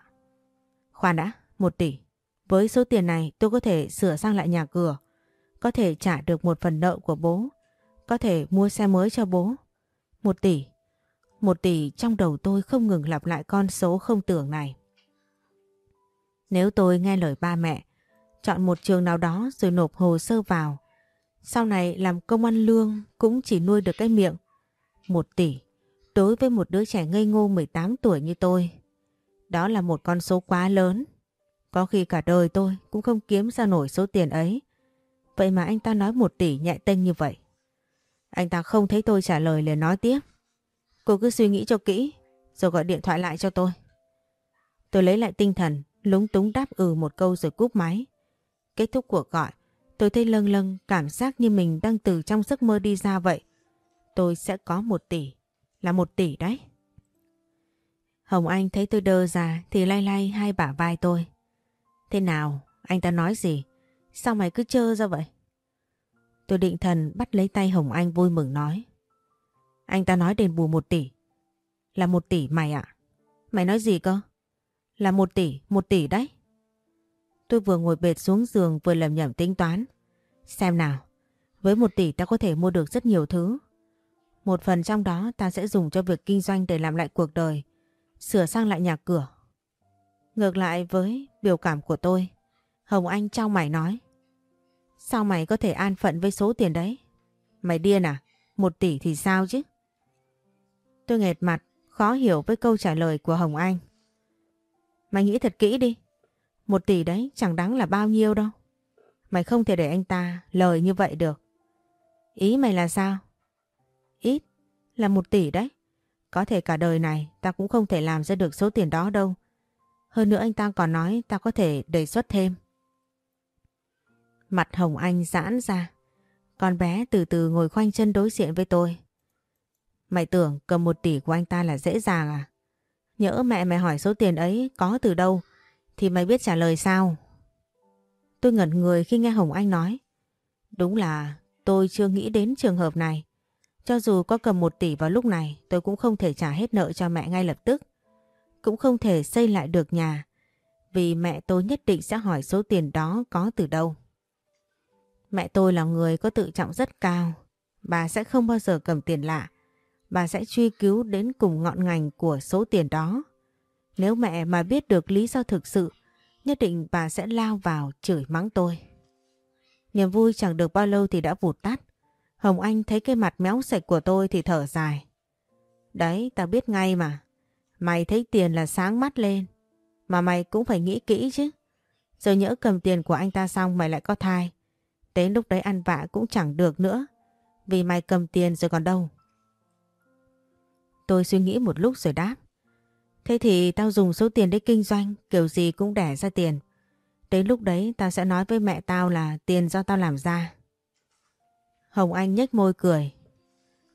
Khoan đã, một tỷ. Với số tiền này tôi có thể sửa sang lại nhà cửa, có thể trả được một phần nợ của bố, có thể mua xe mới cho bố. Một tỷ. Một tỷ trong đầu tôi không ngừng lặp lại con số không tưởng này. Nếu tôi nghe lời ba mẹ, chọn một trường nào đó rồi nộp hồ sơ vào, sau này làm công ăn lương cũng chỉ nuôi được cái miệng. Một tỷ, đối với một đứa trẻ ngây ngô 18 tuổi như tôi, đó là một con số quá lớn. Có khi cả đời tôi cũng không kiếm ra nổi số tiền ấy. Vậy mà anh ta nói một tỷ nhẹ tênh như vậy. Anh ta không thấy tôi trả lời liền nói tiếp. Cô cứ suy nghĩ cho kỹ, rồi gọi điện thoại lại cho tôi. Tôi lấy lại tinh thần, lúng túng đáp ừ một câu rồi cúp máy. Kết thúc cuộc gọi, tôi thấy lâng lâng cảm giác như mình đang từ trong giấc mơ đi ra vậy. Tôi sẽ có một tỷ, là một tỷ đấy. Hồng Anh thấy tôi đơ ra thì lay lay hai bả vai tôi. Thế nào, anh ta nói gì? Sao mày cứ chơ ra vậy? Tôi định thần bắt lấy tay Hồng Anh vui mừng nói. Anh ta nói đền bù một tỷ. Là một tỷ mày ạ. Mày nói gì cơ? Là một tỷ, một tỷ đấy. Tôi vừa ngồi bệt xuống giường vừa lầm nhầm tính toán. Xem nào, với một tỷ ta có thể mua được rất nhiều thứ. Một phần trong đó ta sẽ dùng cho việc kinh doanh để làm lại cuộc đời, sửa sang lại nhà cửa. Ngược lại với biểu cảm của tôi, Hồng Anh trao mày nói. Sao mày có thể an phận với số tiền đấy? Mày điên à? Một tỷ thì sao chứ? Tôi nghẹt mặt, khó hiểu với câu trả lời của Hồng Anh. Mày nghĩ thật kỹ đi. Một tỷ đấy chẳng đáng là bao nhiêu đâu. Mày không thể để anh ta lời như vậy được. Ý mày là sao? Ít là một tỷ đấy. Có thể cả đời này ta cũng không thể làm ra được số tiền đó đâu. Hơn nữa anh ta còn nói ta có thể đề xuất thêm. Mặt Hồng Anh giãn ra. Con bé từ từ ngồi khoanh chân đối diện với tôi. Mày tưởng cầm một tỷ của anh ta là dễ dàng à? Nhỡ mẹ mày hỏi số tiền ấy có từ đâu, thì mày biết trả lời sao? Tôi ngẩn người khi nghe Hồng Anh nói. Đúng là tôi chưa nghĩ đến trường hợp này. Cho dù có cầm một tỷ vào lúc này, tôi cũng không thể trả hết nợ cho mẹ ngay lập tức. Cũng không thể xây lại được nhà, vì mẹ tôi nhất định sẽ hỏi số tiền đó có từ đâu. Mẹ tôi là người có tự trọng rất cao. Bà sẽ không bao giờ cầm tiền lạ. Bà sẽ truy cứu đến cùng ngọn ngành của số tiền đó. Nếu mẹ mà biết được lý do thực sự, nhất định bà sẽ lao vào chửi mắng tôi. Niềm vui chẳng được bao lâu thì đã vụt tắt. Hồng Anh thấy cái mặt méo sạch của tôi thì thở dài. Đấy, tao biết ngay mà. Mày thấy tiền là sáng mắt lên. Mà mày cũng phải nghĩ kỹ chứ. Giờ nhỡ cầm tiền của anh ta xong mày lại có thai. Đến lúc đấy ăn vạ cũng chẳng được nữa. Vì mày cầm tiền rồi còn đâu. Tôi suy nghĩ một lúc rồi đáp. Thế thì tao dùng số tiền để kinh doanh, kiểu gì cũng đẻ ra tiền. Đến lúc đấy tao sẽ nói với mẹ tao là tiền do tao làm ra. Hồng Anh nhếch môi cười.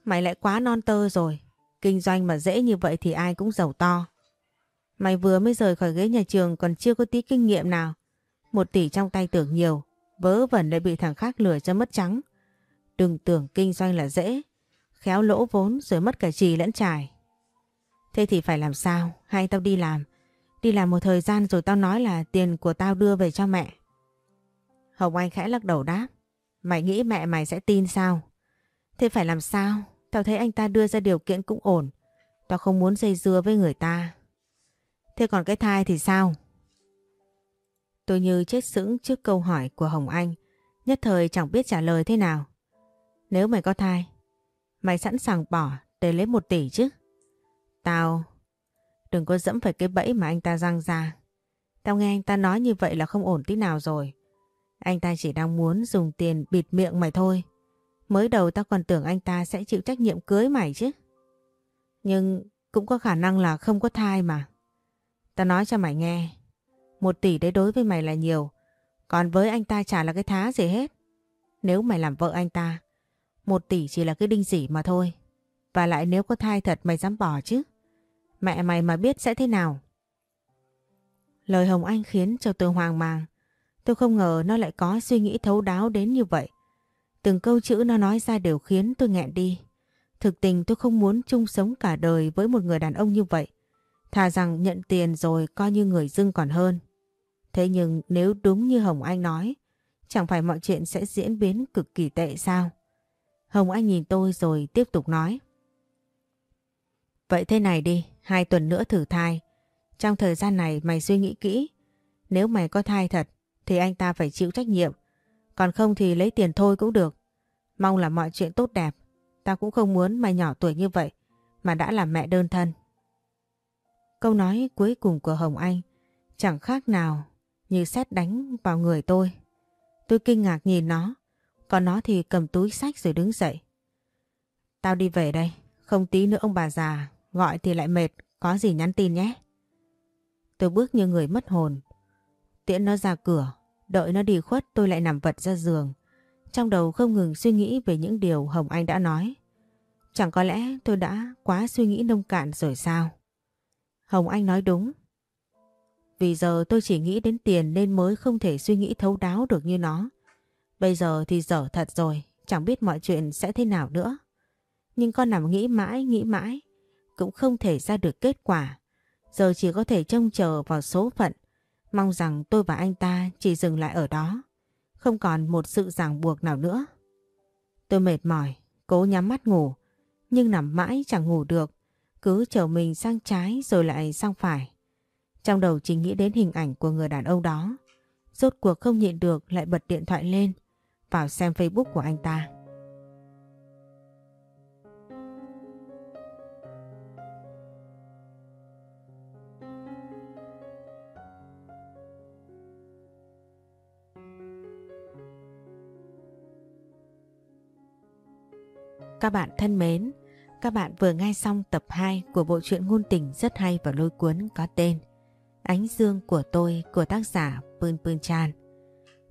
Mày lại quá non tơ rồi. Kinh doanh mà dễ như vậy thì ai cũng giàu to. Mày vừa mới rời khỏi ghế nhà trường còn chưa có tí kinh nghiệm nào. Một tỷ trong tay tưởng nhiều, vớ vẩn lại bị thằng khác lừa cho mất trắng. Đừng tưởng kinh doanh là dễ, khéo lỗ vốn rồi mất cả trì lẫn trải. Thế thì phải làm sao? Hay tao đi làm? Đi làm một thời gian rồi tao nói là tiền của tao đưa về cho mẹ. Hồng Anh khẽ lắc đầu đáp. Mày nghĩ mẹ mày sẽ tin sao? Thế phải làm sao? Tao thấy anh ta đưa ra điều kiện cũng ổn. Tao không muốn dây dưa với người ta. Thế còn cái thai thì sao? Tôi như chết sững trước câu hỏi của Hồng Anh. Nhất thời chẳng biết trả lời thế nào. Nếu mày có thai, mày sẵn sàng bỏ để lấy một tỷ chứ? Tao... Đừng có dẫm phải cái bẫy mà anh ta răng ra. Tao nghe anh ta nói như vậy là không ổn tí nào rồi. Anh ta chỉ đang muốn dùng tiền bịt miệng mày thôi. Mới đầu tao còn tưởng anh ta sẽ chịu trách nhiệm cưới mày chứ. Nhưng cũng có khả năng là không có thai mà. Tao nói cho mày nghe. Một tỷ đấy đối với mày là nhiều. Còn với anh ta chả là cái thá gì hết. Nếu mày làm vợ anh ta, một tỷ chỉ là cái đinh dỉ mà thôi. Và lại nếu có thai thật mày dám bỏ chứ. Mẹ mày mà biết sẽ thế nào. Lời Hồng Anh khiến cho tôi hoang mang. Tôi không ngờ nó lại có suy nghĩ thấu đáo đến như vậy. Từng câu chữ nó nói ra đều khiến tôi nghẹn đi. Thực tình tôi không muốn chung sống cả đời với một người đàn ông như vậy. Thà rằng nhận tiền rồi coi như người dưng còn hơn. Thế nhưng nếu đúng như Hồng Anh nói, chẳng phải mọi chuyện sẽ diễn biến cực kỳ tệ sao? Hồng Anh nhìn tôi rồi tiếp tục nói. Vậy thế này đi, hai tuần nữa thử thai. Trong thời gian này mày suy nghĩ kỹ. Nếu mày có thai thật thì anh ta phải chịu trách nhiệm. Còn không thì lấy tiền thôi cũng được. Mong là mọi chuyện tốt đẹp. Tao cũng không muốn mày nhỏ tuổi như vậy mà đã là mẹ đơn thân. Câu nói cuối cùng của Hồng Anh chẳng khác nào như xét đánh vào người tôi. Tôi kinh ngạc nhìn nó, còn nó thì cầm túi sách rồi đứng dậy. Tao đi về đây, không tí nữa ông bà già gọi thì lại mệt, có gì nhắn tin nhé. Tôi bước như người mất hồn. Tiễn nó ra cửa, đợi nó đi khuất tôi lại nằm vật ra giường. Trong đầu không ngừng suy nghĩ về những điều Hồng Anh đã nói. Chẳng có lẽ tôi đã quá suy nghĩ nông cạn rồi sao? Hồng Anh nói đúng. Vì giờ tôi chỉ nghĩ đến tiền nên mới không thể suy nghĩ thấu đáo được như nó. Bây giờ thì dở thật rồi, chẳng biết mọi chuyện sẽ thế nào nữa. Nhưng con nằm nghĩ mãi, nghĩ mãi, cũng không thể ra được kết quả. Giờ chỉ có thể trông chờ vào số phận, mong rằng tôi và anh ta chỉ dừng lại ở đó, không còn một sự ràng buộc nào nữa. Tôi mệt mỏi, cố nhắm mắt ngủ, nhưng nằm mãi chẳng ngủ được, cứ chờ mình sang trái rồi lại sang phải. Trong đầu chỉ nghĩ đến hình ảnh của người đàn ông đó, rốt cuộc không nhịn được lại bật điện thoại lên, vào xem Facebook của anh ta. Các bạn thân mến, các bạn vừa nghe xong tập 2 của bộ truyện ngôn tình rất hay và lôi cuốn có tên Ánh Dương của tôi của tác giả Pươn Pươn Chan.